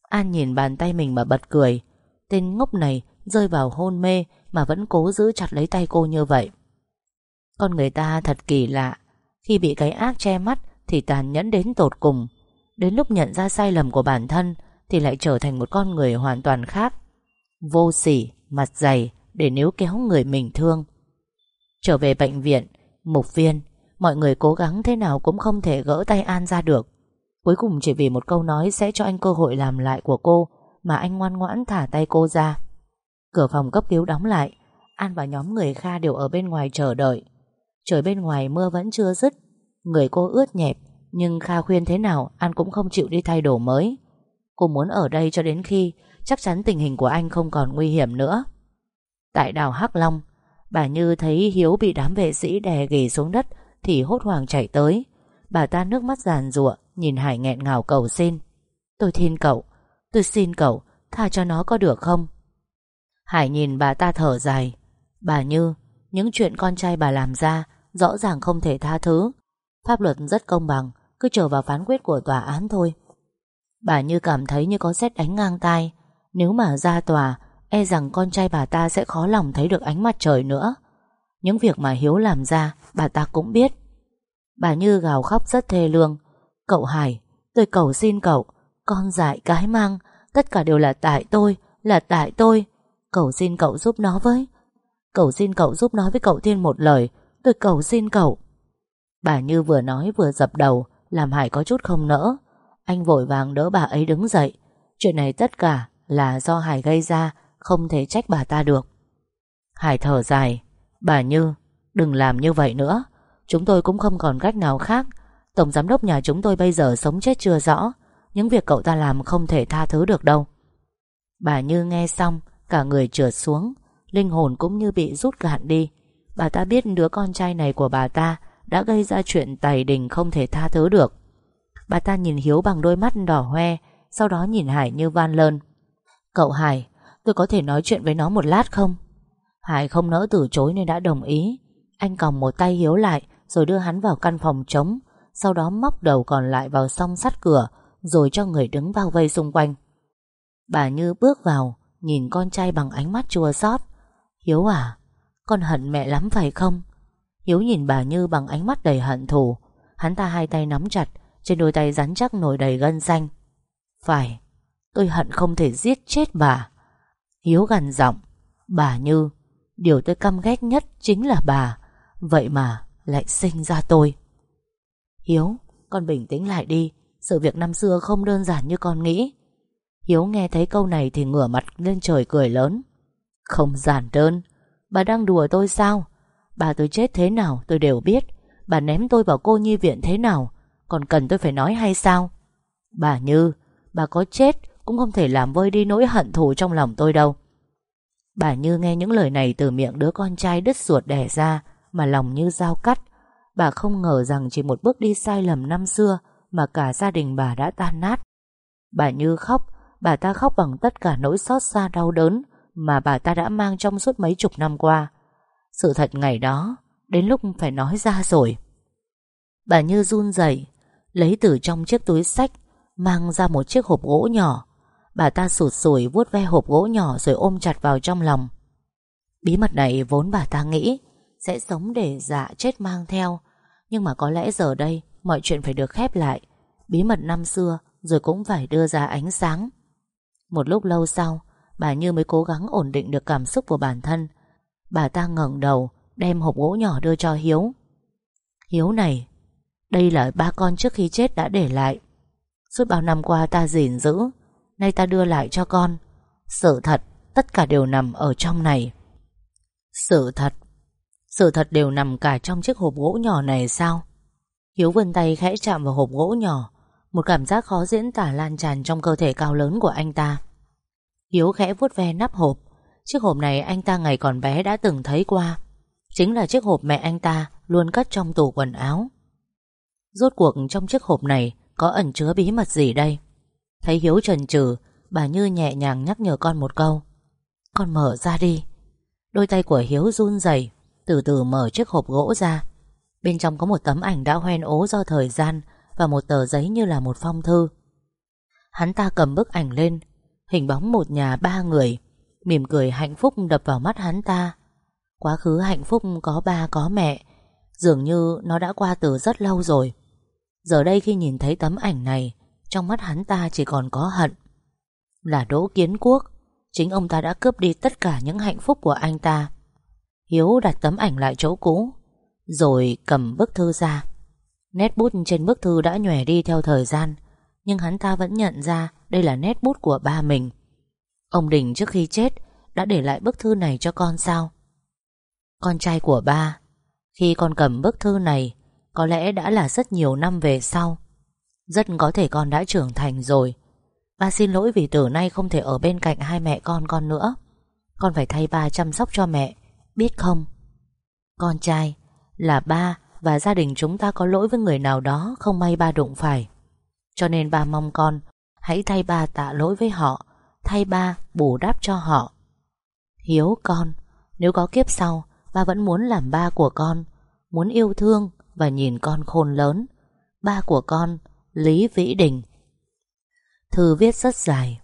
An nhìn bàn tay mình mà bật cười. Tên ngốc này rơi vào hôn mê mà vẫn cố giữ chặt lấy tay cô như vậy. Con người ta thật kỳ lạ, khi bị cái ác che mắt thì tàn nhẫn đến tột cùng. Đến lúc nhận ra sai lầm của bản thân thì lại trở thành một con người hoàn toàn khác. Vô sỉ, mặt dày để níu kéo người mình thương. Trở về bệnh viện, mục viên, mọi người cố gắng thế nào cũng không thể gỡ tay An ra được. Cuối cùng chỉ vì một câu nói sẽ cho anh cơ hội làm lại của cô mà anh ngoan ngoãn thả tay cô ra. Cửa phòng cấp cứu đóng lại. An và nhóm người Kha đều ở bên ngoài chờ đợi. Trời bên ngoài mưa vẫn chưa dứt. Người cô ướt nhẹp, Nhưng Kha khuyên thế nào, An cũng không chịu đi thay đồ mới. Cô muốn ở đây cho đến khi, Chắc chắn tình hình của anh không còn nguy hiểm nữa. Tại đảo Hắc Long, Bà Như thấy Hiếu bị đám vệ sĩ đè ghì xuống đất Thì hốt hoảng chạy tới. Bà ta nước mắt giàn rụa Nhìn Hải nghẹn ngào cầu xin. Tôi tin cậu, Tôi xin cậu, Tha cho nó có được không? Hải nhìn bà ta thở dài. Bà Như, Những chuyện con trai bà làm ra, Rõ ràng không thể tha thứ. Pháp luật rất công bằng, Cứ chờ vào phán quyết của tòa án thôi. Bà Như cảm thấy như có xét đánh ngang tai. Nếu mà ra tòa E rằng con trai bà ta sẽ khó lòng thấy được ánh mặt trời nữa. Những việc mà Hiếu làm ra, Bà ta cũng biết. Bà Như gào khóc rất thê lương. Cậu Hải, Tôi cầu xin cậu, Con dại cái mang, Tất cả đều là tại tôi, Là tại tôi. Cầu xin cậu giúp nó với. Cầu xin cậu giúp nói với cậu Thiên một lời. Tôi cầu xin cậu. Bà Như vừa nói vừa dập đầu, Làm Hải có chút không nỡ. Anh vội vàng đỡ bà ấy đứng dậy. Chuyện này tất cả là do Hải gây ra, Không thể trách bà ta được. Hải thở dài. Bà Như, đừng làm như vậy nữa. Chúng tôi cũng không còn cách nào khác. Tổng giám đốc nhà chúng tôi bây giờ sống chết chưa rõ. Những việc cậu ta làm không thể tha thứ được đâu. Bà Như nghe xong Cả người trượt xuống, Linh hồn cũng như bị rút gạn đi. Bà ta biết đứa con trai này của bà ta Đã gây ra chuyện tài đình không thể tha thứ được. Bà ta nhìn Hiếu bằng đôi mắt đỏ hoe, Sau đó nhìn Hải như van lơn. Cậu Hải, Tôi có thể nói chuyện với nó một lát không? Hải không nỡ từ chối nên đã đồng ý. Anh còng một tay Hiếu lại, Rồi đưa hắn vào căn phòng trống, Sau đó móc đầu còn lại vào song sắt cửa, Rồi cho người đứng bao vây xung quanh. Bà Như bước vào Nhìn con trai bằng ánh mắt chua xót. Hiếu à Con hận mẹ lắm phải không? Hiếu nhìn bà Như bằng ánh mắt đầy hận thù. Hắn ta hai tay nắm chặt, Trên đôi tay rắn chắc nổi đầy gân xanh. Phải, Tôi hận không thể giết chết bà. Hiếu gằn giọng, Bà Như, Điều tôi căm ghét nhất chính là bà. Vậy mà lại sinh ra tôi. Hiếu, Con bình tĩnh lại đi. Sự việc năm xưa không đơn giản như con nghĩ. Hiếu nghe thấy câu này thì ngửa mặt lên trời cười lớn. Không giản đơn. Bà đang đùa tôi sao? Bà tôi chết thế nào tôi đều biết. Bà ném tôi vào cô nhi viện thế nào? Còn cần tôi phải nói hay sao? Bà Như, Bà có chết cũng không thể làm vơi đi nỗi hận thù trong lòng tôi đâu. Bà Như nghe những lời này từ miệng đứa con trai đứt ruột đẻ ra Mà lòng như dao cắt. Bà không ngờ rằng chỉ một bước đi sai lầm năm xưa Mà cả gia đình bà đã tan nát. Bà Như khóc Bà ta khóc bằng tất cả nỗi xót xa đau đớn Mà bà ta đã mang trong suốt mấy chục năm qua. Sự thật ngày đó, Đến lúc phải nói ra rồi. Bà Như run rẩy, Lấy từ trong chiếc túi sách, Mang ra một chiếc hộp gỗ nhỏ. Bà ta sụt sùi vuốt ve hộp gỗ nhỏ Rồi ôm chặt vào trong lòng. Bí mật này vốn bà ta nghĩ Sẽ sống để dạ chết mang theo, Nhưng mà có lẽ giờ đây Mọi chuyện phải được khép lại. Bí mật năm xưa Rồi cũng phải đưa ra ánh sáng. Một lúc lâu sau, Bà Như mới cố gắng ổn định được cảm xúc của bản thân. Bà ta ngẩng đầu, Đem hộp gỗ nhỏ đưa cho Hiếu. Hiếu này, Đây là ba con trước khi chết đã để lại. Suốt bao năm qua ta gìn giữ, Nay ta đưa lại cho con. Sự thật, Tất cả đều nằm ở trong này. Sự thật? Sự thật đều nằm cả trong chiếc hộp gỗ nhỏ này sao? Hiếu vươn tay khẽ chạm vào hộp gỗ nhỏ một cảm giác khó diễn tả lan tràn Trong cơ thể cao lớn của anh ta. Hiếu khẽ vuốt ve nắp hộp. Chiếc hộp này anh ta ngày còn bé đã từng thấy qua. Chính là chiếc hộp mẹ anh ta Luôn cất trong tủ quần áo. Rốt cuộc trong chiếc hộp này Có ẩn chứa bí mật gì đây? Thấy Hiếu trần trừ Bà Như nhẹ nhàng nhắc nhở con một câu. Con mở ra đi. Đôi tay của Hiếu run rẩy, Từ từ mở chiếc hộp gỗ ra. Bên trong có một tấm ảnh đã hoen ố do thời gian và một tờ giấy như là một phong thư. Hắn ta cầm bức ảnh lên, Hình bóng một nhà ba người, Mỉm cười hạnh phúc đập vào mắt hắn ta. Quá khứ hạnh phúc có ba có mẹ, Dường như nó đã qua từ rất lâu rồi. Giờ đây khi nhìn thấy tấm ảnh này, Trong mắt hắn ta chỉ còn có hận. Là Đỗ Kiến Quốc, Chính ông ta đã cướp đi tất cả những hạnh phúc của anh ta. Hiếu đặt tấm ảnh lại chỗ cũ, Rồi cầm bức thư ra. Nét bút trên bức thư đã nhòe đi theo thời gian, Nhưng hắn ta vẫn nhận ra Đây là nét bút của ba mình. Ông Đình trước khi chết Đã để lại bức thư này cho con sao? Con trai của ba, Khi con cầm bức thư này, Có lẽ đã là rất nhiều năm về sau. Rất có thể con đã trưởng thành rồi. Ba xin lỗi vì từ nay không thể ở bên cạnh hai mẹ con con nữa. Con phải thay ba chăm sóc cho mẹ, Biết không? Con trai Là ba và gia đình chúng ta có lỗi với người nào đó Không may ba đụng phải. Cho nên ba mong con, Hãy thay ba tạ lỗi với họ, Thay ba bù đắp cho họ. Hiếu con, Nếu có kiếp sau, Ba vẫn muốn làm ba của con, Muốn yêu thương và nhìn con khôn lớn. Ba của con, Lý Vĩ Đình. Thư viết rất dài.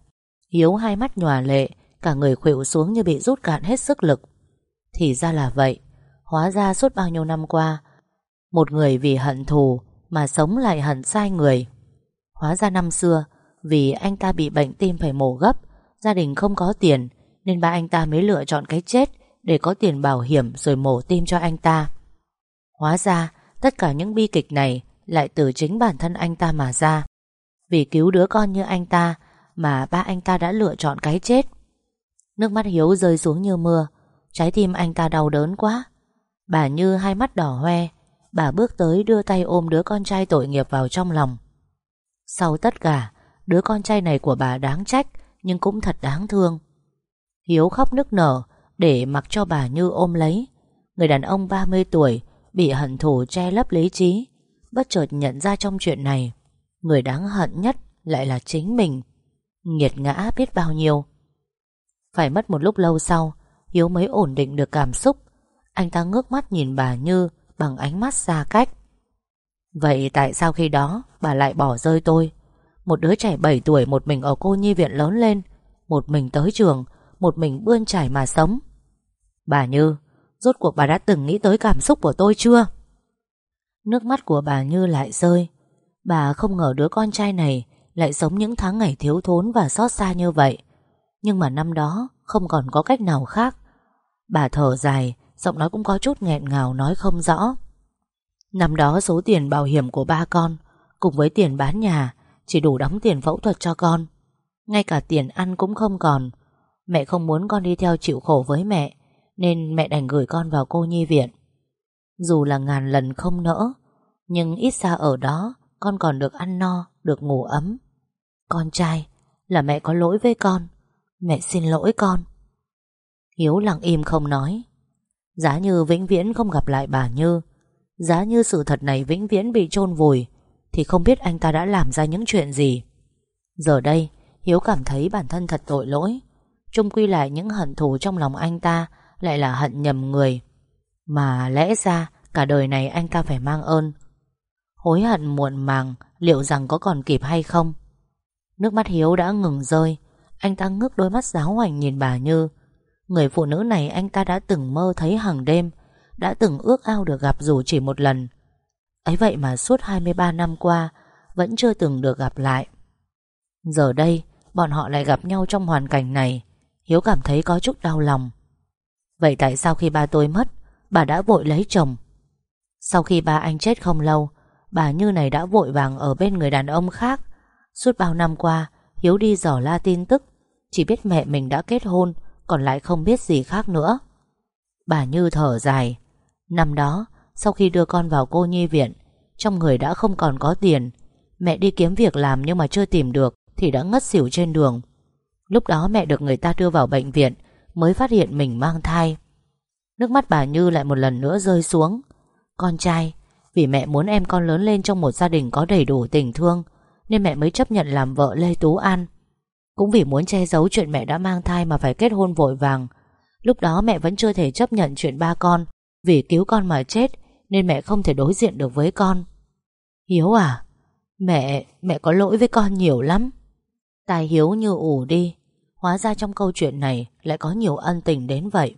Hiếu hai mắt nhòa lệ, Cả người khuỵu xuống như bị rút cạn hết sức lực. Thì ra là vậy. Hóa ra suốt bao nhiêu năm qua một người vì hận thù Mà sống lại hận sai người. Hóa ra năm xưa, Vì anh ta bị bệnh tim phải mổ gấp, Gia đình không có tiền, Nên ba anh ta mới lựa chọn cái chết Để có tiền bảo hiểm rồi mổ tim cho anh ta. Hóa ra, Tất cả những bi kịch này Lại từ chính bản thân anh ta mà ra. Vì cứu đứa con như anh ta Mà ba anh ta đã lựa chọn cái chết. Nước mắt Hiếu rơi xuống như mưa, Trái tim anh ta đau đớn quá. Bà Như hai mắt đỏ hoe Bà bước tới đưa tay ôm đứa con trai tội nghiệp vào trong lòng. Sau tất cả, Đứa con trai này của bà đáng trách, Nhưng cũng thật đáng thương. Hiếu khóc nức nở Để mặc cho bà Như ôm lấy. Người đàn ông 30 tuổi Bị hận thù che lấp lý trí, Bất chợt nhận ra trong chuyện này. Người đáng hận nhất lại là chính mình. Nghiệt ngã biết bao nhiêu. Phải mất một lúc lâu sau, Hiếu mới ổn định được cảm xúc. Anh ta ngước mắt nhìn bà Như Bằng ánh mắt xa cách. Vậy tại sao khi đó Bà lại bỏ rơi tôi? Một đứa trẻ 7 tuổi, một mình ở cô nhi viện lớn lên, Một mình tới trường, Một mình bươn trải mà sống. Bà Như, Rốt cuộc bà đã từng nghĩ tới cảm xúc của tôi chưa? Nước mắt của bà Như lại rơi. Bà không ngờ đứa con trai này Lại sống những tháng ngày thiếu thốn Và xót xa như vậy. Nhưng mà năm đó không còn có cách nào khác. Bà thở dài Giọng nói cũng có chút nghẹn ngào, nói không rõ. Năm đó số tiền bảo hiểm của ba con, Cùng với tiền bán nhà, Chỉ đủ đóng tiền phẫu thuật cho con. Ngay cả tiền ăn cũng không còn. Mẹ không muốn con đi theo chịu khổ với mẹ, Nên mẹ đành gửi con vào cô nhi viện. Dù là ngàn lần không nỡ, Nhưng ít xa ở đó, Con còn được ăn no, Được ngủ ấm. Con trai, Là mẹ có lỗi với con. Mẹ xin lỗi con. Hiếu lặng im không nói. Giá như vĩnh viễn không gặp lại bà Như. Giá như sự thật này vĩnh viễn bị chôn vùi, Thì không biết anh ta đã làm ra những chuyện gì. Giờ đây, Hiếu cảm thấy bản thân thật tội lỗi. Trung quy lại những hận thù trong lòng anh ta Lại là hận nhầm người. Mà lẽ ra, Cả đời này anh ta phải mang ơn. Hối hận muộn màng, Liệu rằng có còn kịp hay không? Nước mắt Hiếu đã ngừng rơi. Anh ta ngước đôi mắt giáo hoành nhìn bà Như. Người phụ nữ này anh ta đã từng mơ thấy hàng đêm, Đã từng ước ao được gặp dù chỉ một lần. Ấy vậy mà suốt 23 năm qua, Vẫn chưa từng được gặp lại. Giờ đây, Bọn họ lại gặp nhau trong hoàn cảnh này, Hiếu cảm thấy có chút đau lòng. Vậy tại sao khi ba tôi mất, Bà đã vội lấy chồng? Sau khi ba anh chết không lâu, Bà Như này đã vội vàng ở bên người đàn ông khác. Suốt bao năm qua, Hiếu đi dò la tin tức, Chỉ biết mẹ mình đã kết hôn còn lại không biết gì khác nữa. Bà Như thở dài. Năm đó, Sau khi đưa con vào cô nhi viện, Trong người đã không còn có tiền. Mẹ đi kiếm việc làm nhưng mà chưa tìm được Thì đã ngất xỉu trên đường. Lúc đó mẹ được người ta đưa vào bệnh viện Mới phát hiện mình mang thai. Nước mắt bà Như lại một lần nữa rơi xuống. Con trai, Vì mẹ muốn em con lớn lên trong một gia đình có đầy đủ tình thương, Nên mẹ mới chấp nhận làm vợ Lê Tú An. Cũng vì muốn che giấu chuyện mẹ đã mang thai Mà phải kết hôn vội vàng. Lúc đó mẹ vẫn chưa thể chấp nhận chuyện ba con Vì cứu con mà chết Nên mẹ không thể đối diện được với con. Hiếu à Mẹ, mẹ có lỗi với con nhiều lắm. Tài Hiếu như ủ đi. Hóa ra trong câu chuyện này Lại có nhiều ân tình đến vậy.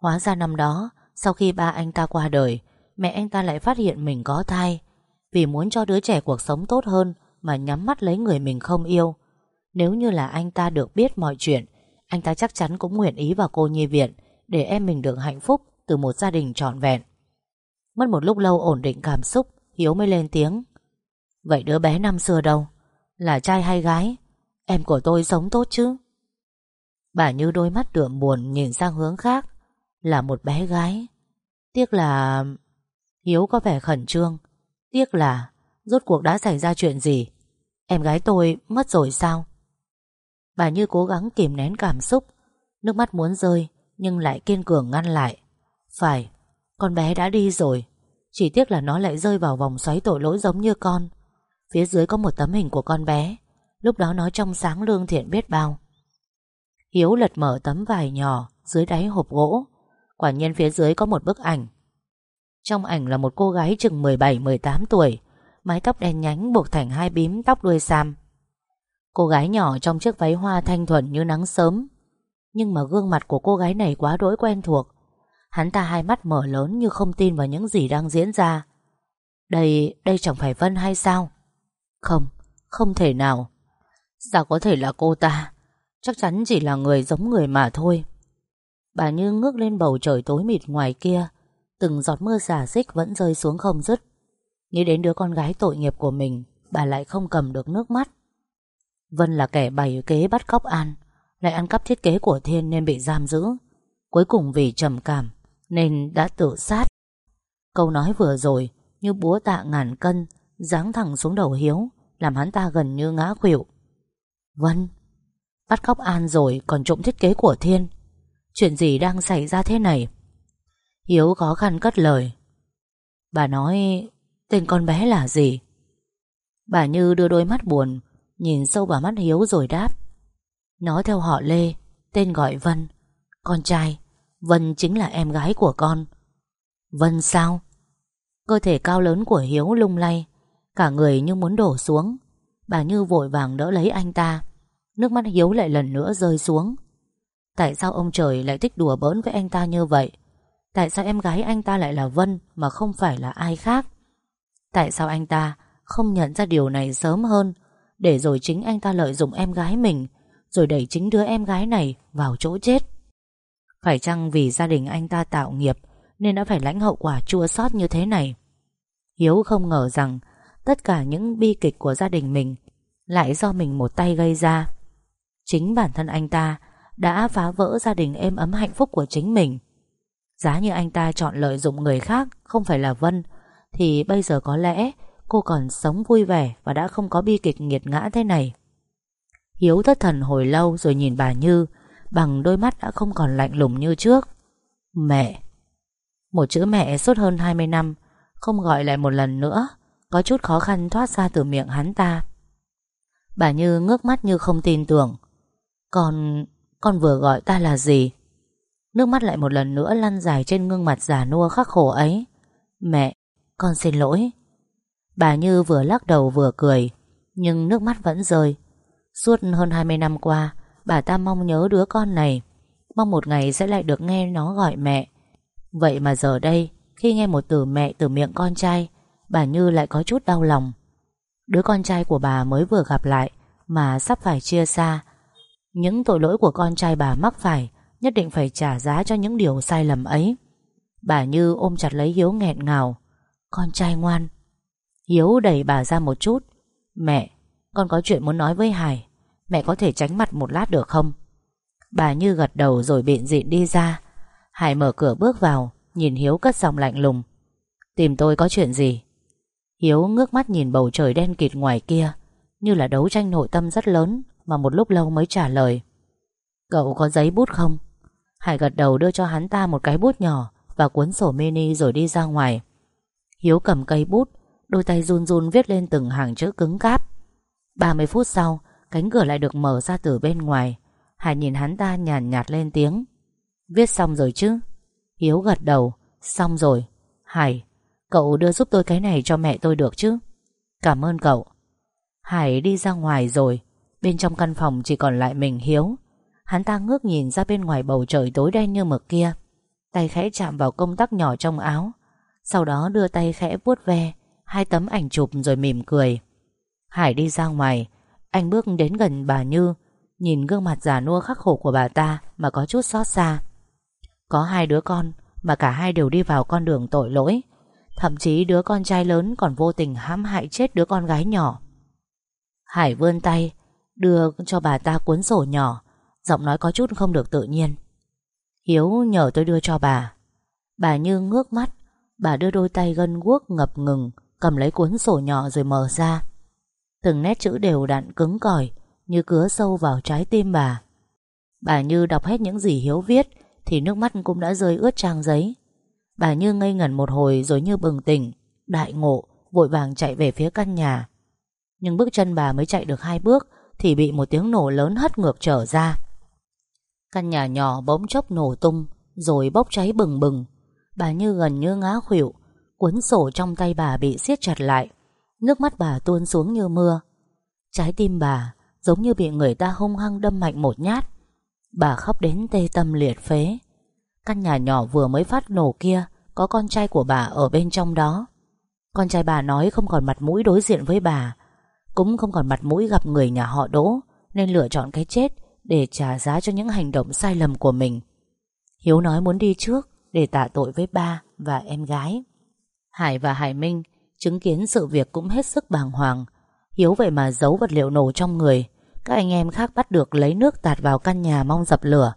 Hóa ra năm đó Sau khi ba anh ta qua đời Mẹ anh ta lại phát hiện mình có thai. Vì muốn cho đứa trẻ cuộc sống tốt hơn Mà nhắm mắt lấy người mình không yêu nếu như là anh ta được biết mọi chuyện, Anh ta chắc chắn cũng nguyện ý vào cô nhi viện Để em mình được hạnh phúc Từ một gia đình trọn vẹn. Mất một lúc lâu ổn định cảm xúc, Hiếu mới lên tiếng. Vậy đứa bé năm xưa đâu? Là trai hay gái? Em của tôi sống tốt chứ? Bà như đôi mắt đượm buồn nhìn sang hướng khác. Là một bé gái. Tiếc là... Hiếu có vẻ khẩn trương. Tiếc là Rốt cuộc đã xảy ra chuyện gì? Em gái tôi mất rồi sao? Bà như cố gắng kìm nén cảm xúc. Nước mắt muốn rơi, Nhưng lại kiên cường ngăn lại. Phải, Con bé đã đi rồi. Chỉ tiếc là nó lại rơi vào vòng xoáy tội lỗi giống như con. Phía dưới có một tấm hình của con bé. Lúc đó nó trong sáng lương thiện biết bao. Hiếu lật mở tấm vải nhỏ Dưới đáy hộp gỗ. Quả nhiên phía dưới có một bức ảnh. Trong ảnh là một cô gái chừng 17-18 tuổi, Mái tóc đen nhánh buộc thành hai bím tóc đuôi sam. Cô gái nhỏ trong chiếc váy hoa thanh thuần như nắng sớm. Nhưng mà gương mặt của cô gái này quá đỗi quen thuộc. Hắn ta hai mắt mở lớn như không tin vào những gì đang diễn ra. Đây, đây chẳng phải Vân hay sao? Không, không thể nào. Sao có thể là cô ta? Chắc chắn chỉ là người giống người mà thôi. Bà Như ngước lên bầu trời tối mịt ngoài kia. Từng giọt mưa giả dích vẫn rơi xuống không dứt. Nghĩ đến đứa con gái tội nghiệp của mình Bà lại không cầm được nước mắt. Vân là kẻ bày kế bắt cóc An, Lại ăn cắp thiết kế của Thiên nên bị giam giữ. Cuối cùng vì trầm cảm Nên đã tự sát. Câu nói vừa rồi Như búa tạ ngàn cân, Giáng thẳng xuống đầu Hiếu, Làm hắn ta gần như ngã khuỵu. Vân, Bắt cóc An rồi còn trộm thiết kế của Thiên, Chuyện gì đang xảy ra thế này? Hiếu khó khăn cất lời. Bà nói, Tên con bé là gì? Bà Như đưa đôi mắt buồn Nhìn sâu vào mắt Hiếu rồi đáp. Nó theo họ Lê, Tên gọi Vân. Con trai, Vân chính là em gái của con. Vân sao? Cơ thể cao lớn của Hiếu lung lay, Cả người như muốn đổ xuống. Bà Như vội vàng đỡ lấy anh ta. Nước mắt Hiếu lại lần nữa rơi xuống. Tại sao ông trời lại thích đùa bỡn với anh ta như vậy? Tại sao em gái anh ta lại là Vân Mà không phải là ai khác? Tại sao anh ta không nhận ra điều này sớm hơn để rồi chính anh ta lợi dụng em gái mình, Rồi đẩy chính đứa em gái này vào chỗ chết. Phải chăng vì gia đình anh ta tạo nghiệp Nên đã phải lãnh hậu quả chua xót như thế này? Hiếu không ngờ rằng Tất cả những bi kịch của gia đình mình Lại do mình một tay gây ra. Chính bản thân anh ta Đã phá vỡ gia đình êm ấm hạnh phúc của chính mình. Giá như anh ta chọn lợi dụng người khác Không phải là Vân, thì bây giờ có lẽ cô còn sống vui vẻ và đã không có bi kịch nghiệt ngã thế này. Hiếu thất thần hồi lâu rồi nhìn bà Như bằng đôi mắt đã không còn lạnh lùng như trước. Mẹ. Một chữ mẹ suốt hơn 20 năm không gọi lại một lần nữa có chút khó khăn thoát ra từ miệng hắn ta. Bà Như ngước mắt như không tin tưởng. Con... con vừa gọi ta là gì? Nước mắt lại một lần nữa lăn dài trên gương mặt già nua khắc khổ ấy. Mẹ, con xin lỗi Bà Như vừa lắc đầu vừa cười, Nhưng nước mắt vẫn rơi. Suốt hơn 20 năm qua, Bà ta mong nhớ đứa con này, Mong một ngày sẽ lại được nghe nó gọi mẹ. Vậy mà giờ đây, Khi nghe một từ mẹ từ miệng con trai, Bà Như lại có chút đau lòng. Đứa con trai của bà mới vừa gặp lại, Mà sắp phải chia xa. Những tội lỗi của con trai bà mắc phải, Nhất định phải trả giá cho những điều sai lầm ấy. Bà Như ôm chặt lấy Hiếu nghẹn ngào. Con trai ngoan Hiếu đẩy bà ra một chút. Mẹ, con có chuyện muốn nói với Hải. Mẹ có thể tránh mặt một lát được không? Bà như gật đầu rồi biện dịn đi ra. Hải mở cửa bước vào Nhìn Hiếu cất giọng lạnh lùng. Tìm tôi có chuyện gì? Hiếu ngước mắt nhìn bầu trời đen kịt ngoài kia Như là đấu tranh nội tâm rất lớn Mà một lúc lâu mới trả lời. Cậu có giấy bút không? Hải gật đầu đưa cho hắn ta một cái bút nhỏ Và cuốn sổ mini rồi đi ra ngoài. Hiếu cầm cây bút Đôi tay run run viết lên từng hàng chữ cứng cáp. 30 phút sau Cánh cửa lại được mở ra từ bên ngoài. Hải nhìn hắn ta nhàn nhạt, nhạt lên tiếng. Viết xong rồi chứ? Hiếu gật đầu. Xong rồi. Hải Cậu đưa giúp tôi cái này cho mẹ tôi được chứ? Cảm ơn cậu. Hải đi ra ngoài rồi. Bên trong căn phòng chỉ còn lại mình Hiếu. Hắn ta ngước nhìn ra bên ngoài bầu trời tối đen như mực kia. Tay khẽ chạm vào công tắc nhỏ trong áo. Sau đó đưa tay khẽ vuốt ve. Hai tấm ảnh chụp rồi mỉm cười. Hải đi ra ngoài. Anh bước đến gần bà Như, Nhìn gương mặt già nua khắc khổ của bà ta Mà có chút xót xa. Có hai đứa con, Mà cả hai đều đi vào con đường tội lỗi. Thậm chí đứa con trai lớn còn vô tình hãm hại chết đứa con gái nhỏ. Hải vươn tay, Đưa cho bà ta cuốn sổ nhỏ. Giọng nói có chút không được tự nhiên. Hiếu nhờ tôi đưa cho bà. Bà Như ngước mắt. Bà đưa đôi tay gân guốc ngập ngừng. Cầm lấy cuốn sổ nhỏ rồi mở ra. Từng nét chữ đều đặn cứng cỏi, Như cứa sâu vào trái tim bà. Bà Như đọc hết những gì Hiếu viết, Thì nước mắt cũng đã rơi ướt trang giấy. Bà Như ngây ngẩn một hồi Rồi như bừng tỉnh, Đại ngộ, vội vàng chạy về phía căn nhà. Nhưng bước chân bà mới chạy được hai bước, Thì bị một tiếng nổ lớn hất ngược trở ra. Căn nhà nhỏ bỗng chốc nổ tung, Rồi bốc cháy bừng bừng. Bà Như gần như ngã khuỵu Cuốn sổ trong tay bà bị siết chặt lại. Nước mắt bà tuôn xuống như mưa. Trái tim bà Giống như bị người ta hung hăng đâm mạnh một nhát. Bà khóc đến tê tâm liệt phế. Căn nhà nhỏ vừa mới phát nổ kia Có con trai của bà ở bên trong đó. Con trai bà nói không còn mặt mũi đối diện với bà, Cũng không còn mặt mũi gặp người nhà họ đỗ, Nên lựa chọn cái chết Để trả giá cho những hành động sai lầm của mình. Hiếu nói muốn đi trước Để tạ tội với ba và em gái. Hải và Hải Minh Chứng kiến sự việc cũng hết sức bàng hoàng. Hiếu vậy mà giấu vật liệu nổ trong người. Các anh em khác bắt được lấy nước tạt vào căn nhà mong dập lửa.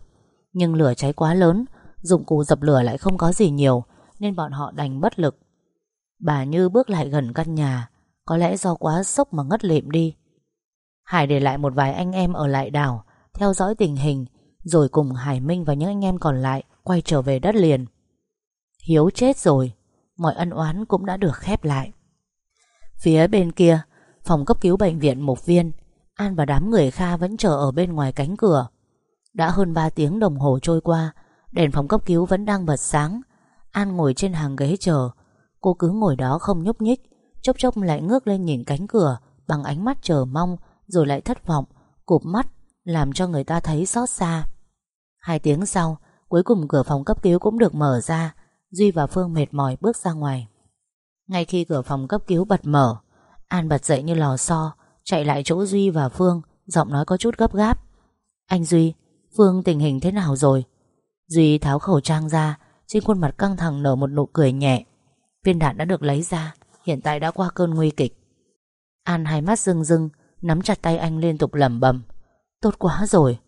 Nhưng lửa cháy quá lớn, Dụng cụ dập lửa lại không có gì nhiều, Nên bọn họ đành bất lực. Bà Như bước lại gần căn nhà, Có lẽ do quá sốc mà ngất lịm đi. Hải để lại một vài anh em ở lại đảo, Theo dõi tình hình, Rồi cùng Hải Minh và những anh em còn lại Quay trở về đất liền. Hiếu chết rồi. Mọi ân oán cũng đã được khép lại. Phía bên kia, Phòng cấp cứu bệnh viện Mục Viên, An và đám người Kha vẫn chờ ở bên ngoài cánh cửa. Đã hơn 3 tiếng đồng hồ trôi qua, Đèn phòng cấp cứu vẫn đang bật sáng. An ngồi trên hàng ghế chờ. Cô cứ ngồi đó không nhúc nhích, Chốc chốc lại ngước lên nhìn cánh cửa Bằng ánh mắt chờ mong, Rồi lại thất vọng, Cụp mắt, Làm cho người ta thấy xót xa. Hai tiếng sau, Cuối cùng cửa phòng cấp cứu cũng được mở ra. Duy và Phương mệt mỏi bước ra ngoài. Ngay khi cửa phòng cấp cứu bật mở An bật dậy như lò xo Chạy lại chỗ Duy và Phương Giọng nói có chút gấp gáp. Anh Duy, Phương tình hình thế nào rồi? Duy tháo khẩu trang ra Trên khuôn mặt căng thẳng nở một nụ cười nhẹ. Viên đạn đã được lấy ra Hiện tại đã qua cơn nguy kịch. An hai mắt rưng rưng Nắm chặt tay anh liên tục lẩm bẩm. Tốt quá rồi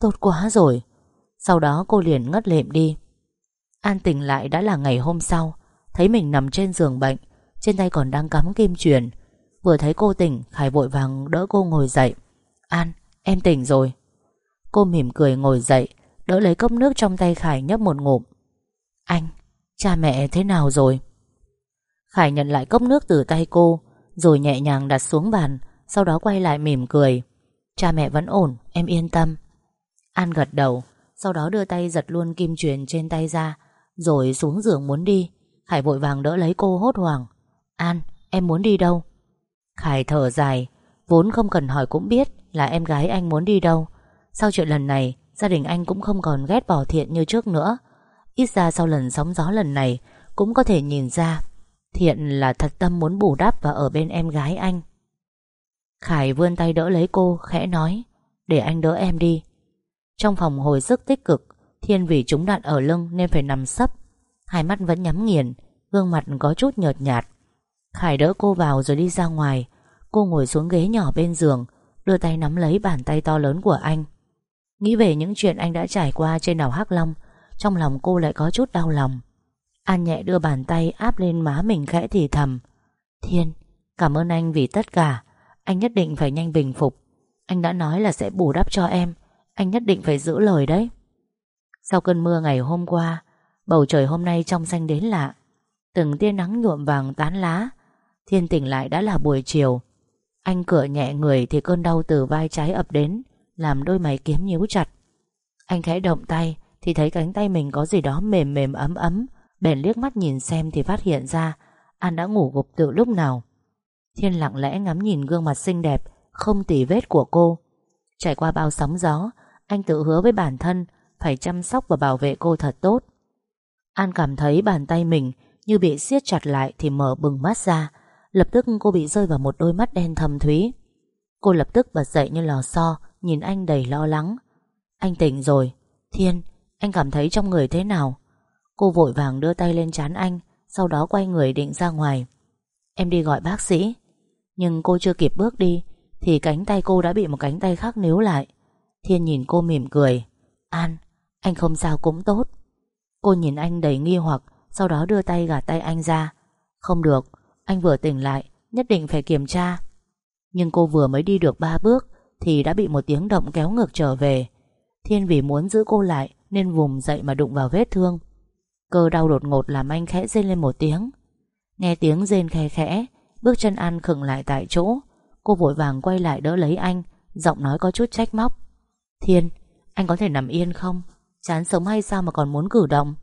Tốt quá rồi. Sau đó cô liền ngất lệm đi. An tỉnh lại đã là ngày hôm sau. Thấy mình nằm trên giường bệnh, Trên tay còn đang cắm kim truyền. Vừa thấy cô tỉnh, Khải vội vàng đỡ cô ngồi dậy. An, em tỉnh rồi. Cô mỉm cười ngồi dậy, Đỡ lấy cốc nước trong tay Khải nhấp một ngụm. Anh, Cha mẹ thế nào rồi? Khải nhận lại cốc nước từ tay cô, Rồi nhẹ nhàng đặt xuống bàn, Sau đó quay lại mỉm cười. Cha mẹ vẫn ổn, em yên tâm. An gật đầu, Sau đó đưa tay giật luôn kim truyền trên tay ra. Rồi xuống giường muốn đi. Khải vội vàng đỡ lấy cô hốt hoảng. An, em muốn đi đâu? Khải thở dài, Vốn không cần hỏi cũng biết là em gái anh muốn đi đâu. Sau chuyện lần này, Gia đình anh cũng không còn ghét bỏ Thiện như trước nữa. Ít ra sau lần sóng gió lần này, Cũng có thể nhìn ra Thiện là thật tâm muốn bù đắp Và ở bên em gái anh. Khải vươn tay đỡ lấy cô, Khẽ nói, Để anh đỡ em đi. Trong phòng hồi sức tích cực, Thiên vì trúng đạn ở lưng nên phải nằm sấp. Hai mắt vẫn nhắm nghiền Gương mặt có chút nhợt nhạt. Khải đỡ cô vào rồi đi ra ngoài. Cô ngồi xuống ghế nhỏ bên giường Đưa tay nắm lấy bàn tay to lớn của anh. Nghĩ về những chuyện anh đã trải qua trên đảo Hắc Long Trong lòng cô lại có chút đau lòng. An nhẹ đưa bàn tay áp lên má mình khẽ thì thầm. Thiên, cảm ơn anh vì tất cả. Anh nhất định phải nhanh bình phục. Anh đã nói là sẽ bù đắp cho em. Anh nhất định phải giữ lời đấy. Sau cơn mưa ngày hôm qua Bầu trời hôm nay trong xanh đến lạ. Từng tia nắng nhuộm vàng tán lá. Thiên tỉnh lại đã là buổi chiều. Anh cửa nhẹ người thì cơn đau từ vai trái ập đến, Làm đôi mày kiếm nhíu chặt. Anh khẽ động tay Thì thấy cánh tay mình có gì đó mềm mềm ấm ấm. Bèn liếc mắt nhìn xem thì phát hiện ra An đã ngủ gục từ lúc nào. Thiên lặng lẽ ngắm nhìn gương mặt xinh đẹp, Không tỉ vết của cô. Trải qua bao sóng gió, Anh tự hứa với bản thân Phải chăm sóc và bảo vệ cô thật tốt. An cảm thấy bàn tay mình Như bị siết chặt lại thì mở bừng mắt ra. Lập tức cô bị rơi vào một đôi mắt đen thầm thúy. Cô lập tức bật dậy như lò xo Nhìn anh đầy lo lắng. Anh tỉnh rồi. Thiên, anh cảm thấy trong người thế nào? Cô vội vàng đưa tay lên chán anh Sau đó quay người định ra ngoài. Em đi gọi bác sĩ. Nhưng cô chưa kịp bước đi Thì cánh tay cô đã bị một cánh tay khác níu lại. Thiên nhìn cô mỉm cười. An, Anh không sao cũng tốt. Cô nhìn anh đầy nghi hoặc Sau đó đưa tay gạt tay anh ra. Không được, anh vừa tỉnh lại Nhất định phải kiểm tra. Nhưng cô vừa mới đi được ba bước Thì đã bị một tiếng động kéo ngược trở về. Thiên vì muốn giữ cô lại Nên vùng dậy mà đụng vào vết thương. Cơ đau đột ngột làm anh khẽ rên lên một tiếng. Nghe tiếng rên khe khẽ Bước chân An khựng lại tại chỗ. Cô vội vàng quay lại đỡ lấy anh Giọng nói có chút trách móc. Thiên, anh có thể nằm yên không? Chán sống hay sao mà còn muốn cử động?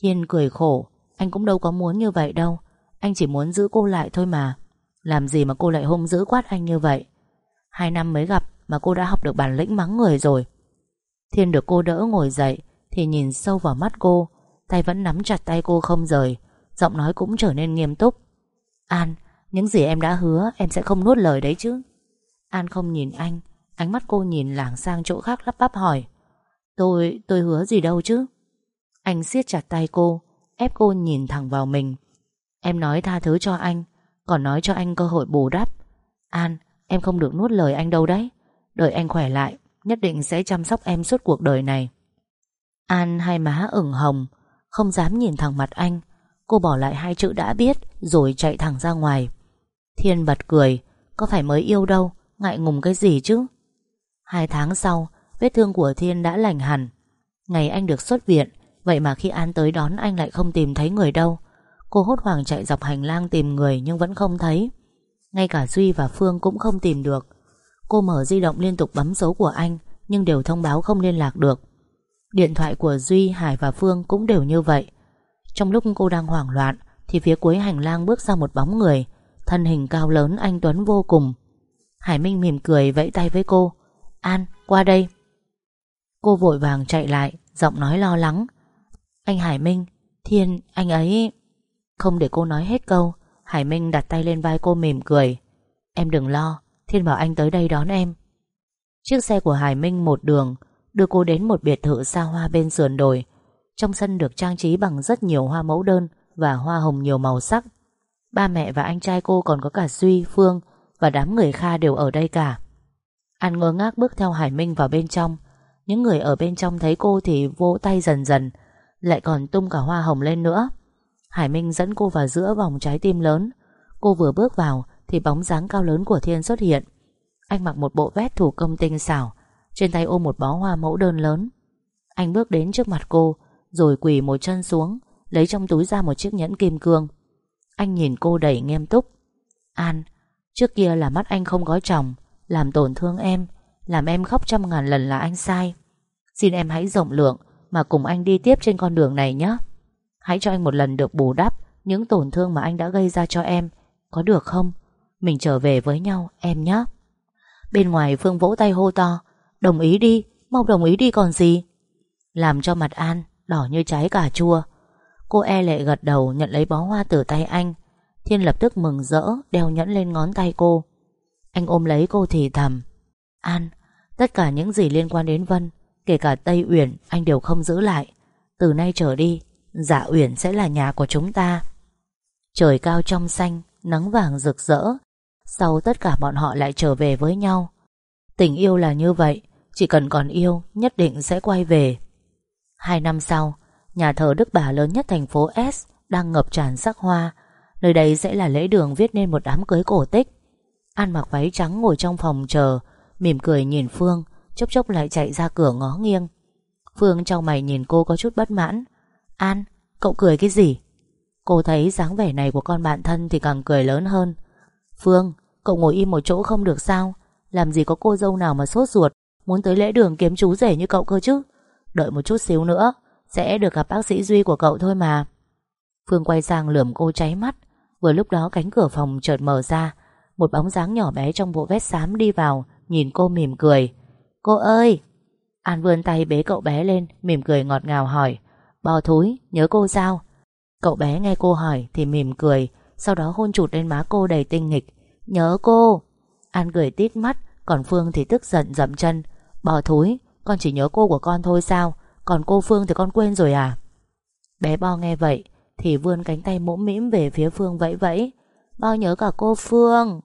Thiên cười khổ Anh cũng đâu có muốn như vậy đâu. Anh chỉ muốn giữ cô lại thôi mà. Làm gì mà cô lại hung dữ quát anh như vậy? Hai năm mới gặp Mà cô đã học được bản lĩnh mắng người rồi. Thiên được cô đỡ ngồi dậy Thì nhìn sâu vào mắt cô Tay vẫn nắm chặt tay cô không rời Giọng nói cũng trở nên nghiêm túc. An, những gì em đã hứa Em sẽ không nuốt lời đấy chứ. An không nhìn anh Ánh mắt cô nhìn lảng sang chỗ khác lắp bắp hỏi. Tôi, tôi hứa gì đâu chứ? Anh siết chặt tay cô Ép cô nhìn thẳng vào mình. Em nói tha thứ cho anh Còn nói cho anh cơ hội bù đắp. An, em không được nuốt lời anh đâu đấy. Đợi anh khỏe lại Nhất định sẽ chăm sóc em suốt cuộc đời này. An hai má ửng hồng Không dám nhìn thẳng mặt anh. Cô bỏ lại hai chữ đã biết Rồi chạy thẳng ra ngoài. Thiên bật cười Có phải mới yêu đâu Ngại ngùng cái gì chứ? Hai tháng sau Vết thương của Thiên đã lành hẳn. Ngày anh được xuất viện Vậy mà khi An tới đón anh lại không tìm thấy người đâu. Cô hốt hoảng chạy dọc hành lang tìm người Nhưng vẫn không thấy. Ngay cả Duy và Phương cũng không tìm được. Cô mở di động liên tục bấm số của anh Nhưng đều thông báo không liên lạc được. Điện thoại của Duy, Hải và Phương cũng đều như vậy. Trong lúc cô đang hoảng loạn Thì phía cuối hành lang bước ra một bóng người. Thân hình cao lớn anh Tuấn vô cùng. Hải Minh mỉm cười vẫy tay với cô. An, qua đây. Cô vội vàng chạy lại Giọng nói lo lắng. Anh Hải Minh, Thiên, anh ấy Không để cô nói hết câu Hải Minh đặt tay lên vai cô mỉm cười. Em đừng lo, Thiên bảo anh tới đây đón em. Chiếc xe của Hải Minh một đường Đưa cô đến một biệt thự xa hoa bên sườn đồi. Trong sân được trang trí bằng rất nhiều hoa mẫu đơn Và hoa hồng nhiều màu sắc. Ba mẹ và anh trai cô còn có cả Duy, Phương Và đám người Kha đều ở đây cả. An ngơ ngác bước theo Hải Minh vào bên trong những người ở bên trong thấy cô thì vỗ tay dần dần, Lại còn tung cả hoa hồng lên nữa. Hải Minh dẫn cô vào giữa vòng trái tim lớn. Cô vừa bước vào Thì bóng dáng cao lớn của Thiên xuất hiện. Anh mặc một bộ vest thủ công tinh xảo, Trên tay ôm một bó hoa mẫu đơn lớn. Anh bước đến trước mặt cô, Rồi quỳ một chân xuống, Lấy trong túi ra một chiếc nhẫn kim cương. Anh nhìn cô đầy nghiêm túc. An, Trước kia là mắt anh không có chồng, làm tổn thương em làm em khóc trăm ngàn lần là anh sai. Xin em hãy rộng lượng Mà cùng anh đi tiếp trên con đường này nhé. Hãy cho anh một lần được bù đắp Những tổn thương mà anh đã gây ra cho em Có được không? Mình trở về với nhau em nhé. Bên ngoài Phương vỗ tay hô to Đồng ý đi, mau đồng ý đi còn gì? Làm cho mặt An Đỏ như trái cà chua. Cô e lệ gật đầu nhận lấy bó hoa từ tay anh. Thiên lập tức mừng rỡ Đeo nhẫn lên ngón tay cô. Anh ôm lấy cô thì thầm An, tất cả những gì liên quan đến Vân Kể cả Tây Uyển Anh đều không giữ lại. Từ nay trở đi Dạ Uyển sẽ là nhà của chúng ta. Trời cao trong xanh Nắng vàng rực rỡ Sau tất cả bọn họ lại trở về với nhau. Tình yêu là như vậy Chỉ cần còn yêu Nhất định sẽ quay về. Hai năm sau Nhà thờ Đức Bà lớn nhất thành phố S Đang ngập tràn sắc hoa. Nơi đây sẽ là lễ đường viết nên một đám cưới cổ tích. An mặc váy trắng ngồi trong phòng chờ Mỉm cười nhìn Phương Chốc chốc lại chạy ra cửa ngó nghiêng. Phương trong mày nhìn cô có chút bất mãn. An, cậu cười cái gì? Cô thấy dáng vẻ này của con bạn thân Thì càng cười lớn hơn. Phương, cậu ngồi im một chỗ không được sao? Làm gì có cô dâu nào mà sốt ruột Muốn tới lễ đường kiếm chú rể như cậu cơ chứ? Đợi một chút xíu nữa Sẽ được gặp bác sĩ Duy của cậu thôi mà. Phương quay sang lườm cô cháy mắt. Vừa lúc đó cánh cửa phòng chợt mở ra. Một bóng dáng nhỏ bé trong bộ vest xám đi vào Nhìn cô mỉm cười. Cô ơi! An vươn tay bế cậu bé lên, Mỉm cười ngọt ngào hỏi. Bò thúi, nhớ cô sao? Cậu bé nghe cô hỏi thì mỉm cười, Sau đó hôn chụt lên má cô đầy tinh nghịch. Nhớ cô! An cười tít mắt, Còn Phương thì tức giận dậm chân. Bò thúi, Con chỉ nhớ cô của con thôi sao? Còn cô Phương thì con quên rồi à? Bé Bo nghe vậy Thì vươn cánh tay mũm mĩm về phía Phương vẫy vẫy. Bao nhớ cả cô Phương.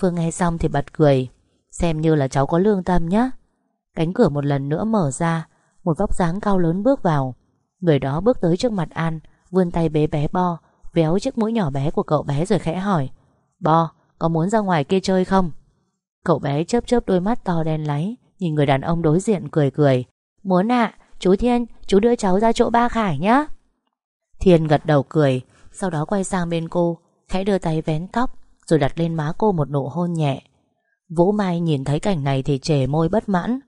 Phương nghe xong thì bật cười. Xem như là cháu có lương tâm nhá. Cánh cửa một lần nữa mở ra Một vóc dáng cao lớn bước vào. Người đó bước tới trước mặt An Vươn tay bế bé Bo Véo chiếc mũi nhỏ bé của cậu bé rồi khẽ hỏi Bo, có muốn ra ngoài kia chơi không? Cậu bé chớp chớp đôi mắt to đen láy Nhìn người đàn ông đối diện cười cười Muốn ạ, chú Thiên Chú đưa cháu ra chỗ ba Khải nhé Thiên gật đầu cười Sau đó quay sang bên cô Khẽ đưa tay vén tóc Rồi đặt lên má cô một nụ hôn nhẹ. Vũ Mai nhìn thấy cảnh này thì trề môi bất mãn.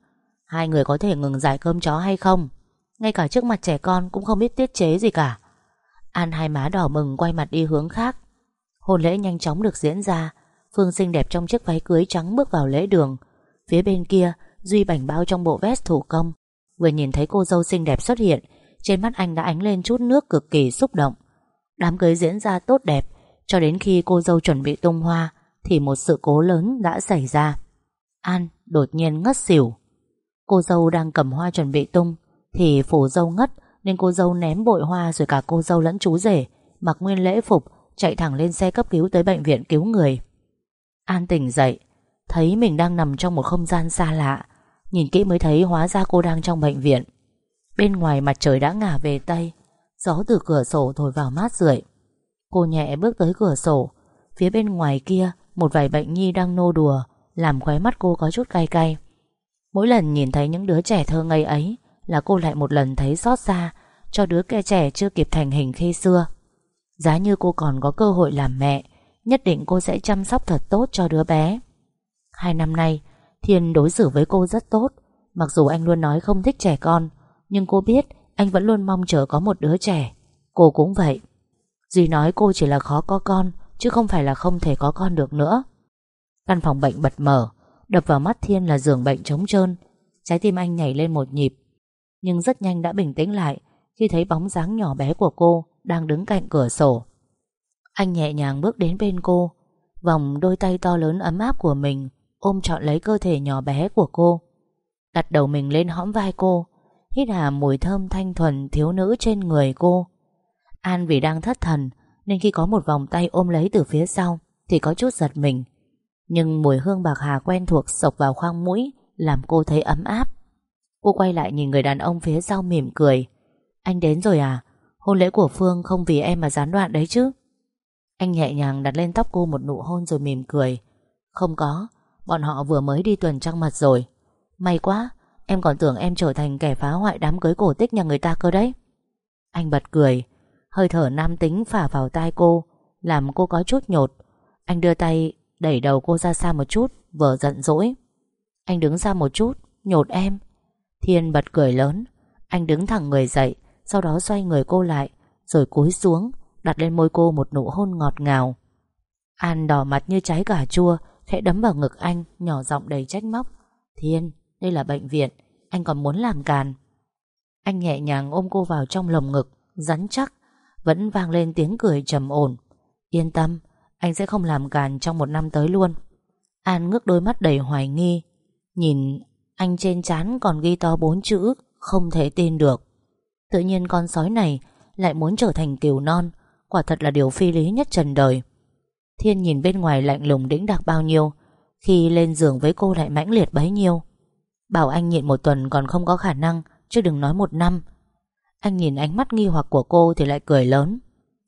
Hai người có thể ngừng giải cơm chó hay không? Ngay cả trước mặt trẻ con Cũng không biết tiết chế gì cả. An hai má đỏ mừng quay mặt đi hướng khác. Hôn lễ nhanh chóng được diễn ra. Phương xinh đẹp trong chiếc váy cưới trắng bước vào lễ đường. Phía bên kia, Duy bảnh bao trong bộ vest thủ công. Vừa nhìn thấy cô dâu xinh đẹp xuất hiện, Trên mắt anh đã ánh lên chút nước cực kỳ xúc động. Đám cưới diễn ra tốt đẹp, Cho đến khi cô dâu chuẩn bị tung hoa thì một sự cố lớn đã xảy ra. An đột nhiên ngất xỉu. Cô dâu đang cầm hoa chuẩn bị tung, Thì phủ dâu ngất, Nên cô dâu ném bội hoa Rồi cả cô dâu lẫn chú rể, Mặc nguyên lễ phục, Chạy thẳng lên xe cấp cứu tới bệnh viện cứu người. An tỉnh dậy, Thấy mình đang nằm trong một không gian xa lạ. Nhìn kỹ mới thấy hóa ra cô đang trong bệnh viện. Bên ngoài mặt trời đã ngả về Tây, Gió từ cửa sổ thổi vào mát rượi. Cô nhẹ bước tới cửa sổ, Phía bên ngoài kia một vài bệnh nhi đang nô đùa, Làm khóe mắt cô có chút cay cay. Mỗi lần nhìn thấy những đứa trẻ thơ ngây ấy Là cô lại một lần thấy xót xa Cho đứa kẻ trẻ chưa kịp thành hình khi xưa. Giá như cô còn có cơ hội làm mẹ, Nhất định cô sẽ chăm sóc thật tốt cho đứa bé. Hai năm nay, Thiên đối xử với cô rất tốt. Mặc dù anh luôn nói không thích trẻ con, Nhưng cô biết anh vẫn luôn mong chờ có một đứa trẻ. Cô cũng vậy. Duy nói cô chỉ là khó có con Chứ không phải là không thể có con được nữa. Căn phòng bệnh bật mở, Đập vào mắt Thiên là giường bệnh trống trơn. Trái tim anh nhảy lên một nhịp, Nhưng rất nhanh đã bình tĩnh lại Khi thấy bóng dáng nhỏ bé của cô Đang đứng cạnh cửa sổ. Anh nhẹ nhàng bước đến bên cô, Vòng đôi tay to lớn ấm áp của mình Ôm trọn lấy cơ thể nhỏ bé của cô. Đặt đầu mình lên hõm vai cô, Hít hà mùi thơm thanh thuần thiếu nữ trên người cô. An vì đang thất thần nên khi có một vòng tay ôm lấy từ phía sau Thì có chút giật mình. Nhưng mùi hương bạc hà quen thuộc sộc vào khoang mũi, Làm cô thấy ấm áp. Cô quay lại nhìn người đàn ông phía sau mỉm cười. Anh đến rồi à? Hôn lễ của Phương không vì em mà gián đoạn đấy chứ? Anh nhẹ nhàng đặt lên tóc cô một nụ hôn rồi mỉm cười. Không có, Bọn họ vừa mới đi tuần trăng mật rồi. May quá, Em còn tưởng em trở thành kẻ phá hoại đám cưới cổ tích nhà người ta cơ đấy. Anh bật cười. Hơi thở nam tính phả vào tai cô Làm cô có chút nhột. Anh đưa tay đẩy đầu cô ra xa một chút Vợ giận dỗi. Anh đứng ra một chút Nhột em. Thiên bật cười lớn. Anh đứng thẳng người dậy Sau đó xoay người cô lại Rồi cúi xuống Đặt lên môi cô một nụ hôn ngọt ngào. An đỏ mặt như trái cà chua Khẽ đấm vào ngực anh Nhỏ giọng đầy trách móc. Thiên, đây là bệnh viện Anh còn muốn làm càn. Anh nhẹ nhàng ôm cô vào trong lồng ngực Rắn chắc. Vẫn vang lên tiếng cười trầm ổn. Yên tâm, anh sẽ không làm càn trong một năm tới luôn. An ngước đôi mắt đầy hoài nghi. Nhìn anh trên chán còn ghi to bốn chữ Không thể tin được. Tự nhiên con sói này Lại muốn trở thành kiều non Quả thật là điều phi lý nhất trần đời. Thiên nhìn bên ngoài lạnh lùng đĩnh đặc bao nhiêu Khi lên giường với cô lại mãnh liệt bấy nhiêu. Bảo anh nhịn một tuần còn không có khả năng Chứ đừng nói một năm. Anh nhìn ánh mắt nghi hoặc của cô Thì lại cười lớn.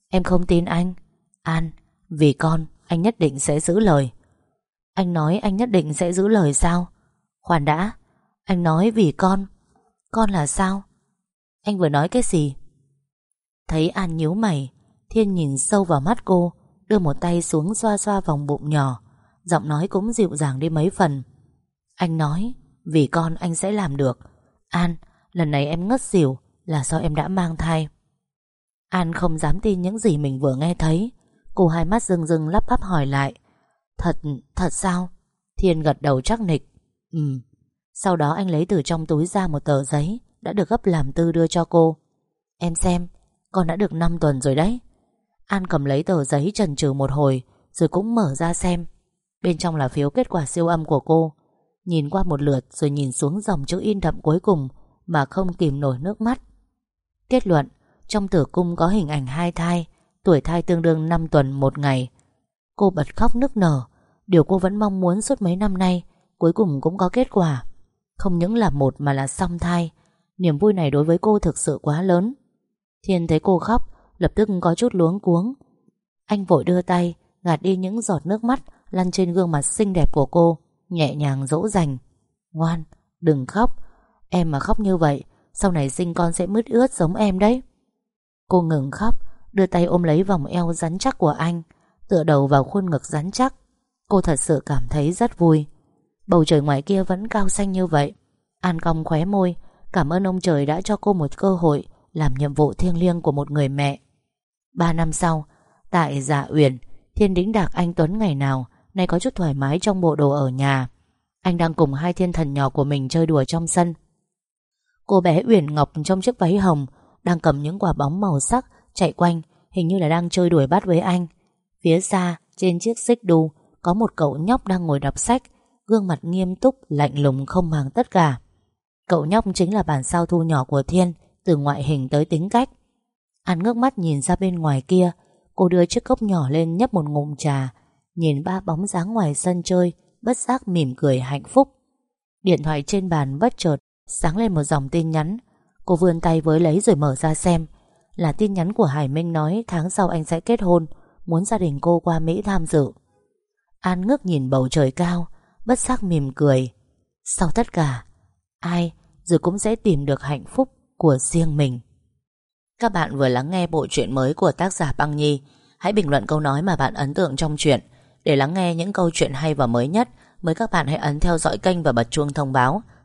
Em không tin anh. An, vì con anh nhất định sẽ giữ lời. Anh nói anh nhất định sẽ giữ lời sao? Khoan đã Anh nói vì con. Con là sao? Anh vừa nói cái gì? Thấy An nhíu mày Thiên nhìn sâu vào mắt cô Đưa một tay xuống xoa xoa vòng bụng nhỏ. Giọng nói cũng dịu dàng đi mấy phần. Anh nói Vì con anh sẽ làm được. An, lần này em ngất xỉu. Là do em đã mang thai. An không dám tin những gì mình vừa nghe thấy. Cô hai mắt rưng rưng lắp bắp hỏi lại. Thật, thật sao? Thiên gật đầu chắc nịch. Ừ. Sau đó anh lấy từ trong túi ra một tờ giấy Đã được gấp làm tư đưa cho cô. Em xem Con đã được 5 tuần rồi đấy. An cầm lấy tờ giấy trần trừ một hồi Rồi cũng mở ra xem. Bên trong là phiếu kết quả siêu âm của cô. Nhìn qua một lượt rồi nhìn xuống dòng chữ in đậm cuối cùng Mà không kìm nổi nước mắt. Kết luận Trong tử cung có hình ảnh hai thai Tuổi thai tương đương 5 tuần một ngày. Cô bật khóc nức nở Điều cô vẫn mong muốn suốt mấy năm nay Cuối cùng cũng có kết quả. Không những là một mà là song thai Niềm vui này đối với cô thực sự quá lớn. Thiên thấy cô khóc Lập tức có chút luống cuống. Anh vội đưa tay Gạt đi những giọt nước mắt Lăn trên gương mặt xinh đẹp của cô Nhẹ nhàng dỗ dành. Ngoan, đừng khóc Em mà khóc như vậy sau này sinh con sẽ mứt ướt giống em đấy. Cô ngừng khóc, Đưa tay ôm lấy vòng eo rắn chắc của anh, Tựa đầu vào khuôn ngực rắn chắc. Cô thật sự cảm thấy rất vui. Bầu trời ngoài kia vẫn cao xanh như vậy. An cong khóe môi, Cảm ơn ông trời đã cho cô một cơ hội Làm nhiệm vụ thiêng liêng của một người mẹ. Ba năm sau, Tại Dạ Uyển, Thiên đính đạc anh Tuấn ngày nào Nay có chút thoải mái trong bộ đồ ở nhà. Anh đang cùng hai thiên thần nhỏ của mình chơi đùa trong sân. Cô bé Uyển Ngọc trong chiếc váy hồng, Đang cầm những quả bóng màu sắc, Chạy quanh, Hình như là đang chơi đuổi bắt với anh. Phía xa, trên chiếc xích đu, Có một cậu nhóc đang ngồi đọc sách, Gương mặt nghiêm túc, lạnh lùng không màng tất cả. Cậu nhóc chính là bản sao thu nhỏ của Thiên, Từ ngoại hình tới tính cách. An ngước mắt nhìn ra bên ngoài kia, Cô đưa chiếc cốc nhỏ lên nhấp một ngụm trà, Nhìn ba bóng dáng ngoài sân chơi, Bất giác mỉm cười hạnh phúc. Điện thoại trên bàn bất chợt Sáng lên một dòng tin nhắn. Cô vươn tay với lấy rồi mở ra xem. Là tin nhắn của Hải Minh nói Tháng sau anh sẽ kết hôn, Muốn gia đình cô qua Mỹ tham dự. An ngước nhìn bầu trời cao, Bất giác mỉm cười. Sau tất cả, Ai rồi cũng sẽ tìm được hạnh phúc của riêng mình. Các bạn vừa lắng nghe bộ truyện mới của tác giả Băng Nhi. Hãy bình luận câu nói mà bạn ấn tượng trong truyện. Để lắng nghe những câu chuyện hay và mới nhất, Mời các bạn hãy ấn theo dõi kênh và bật chuông thông báo.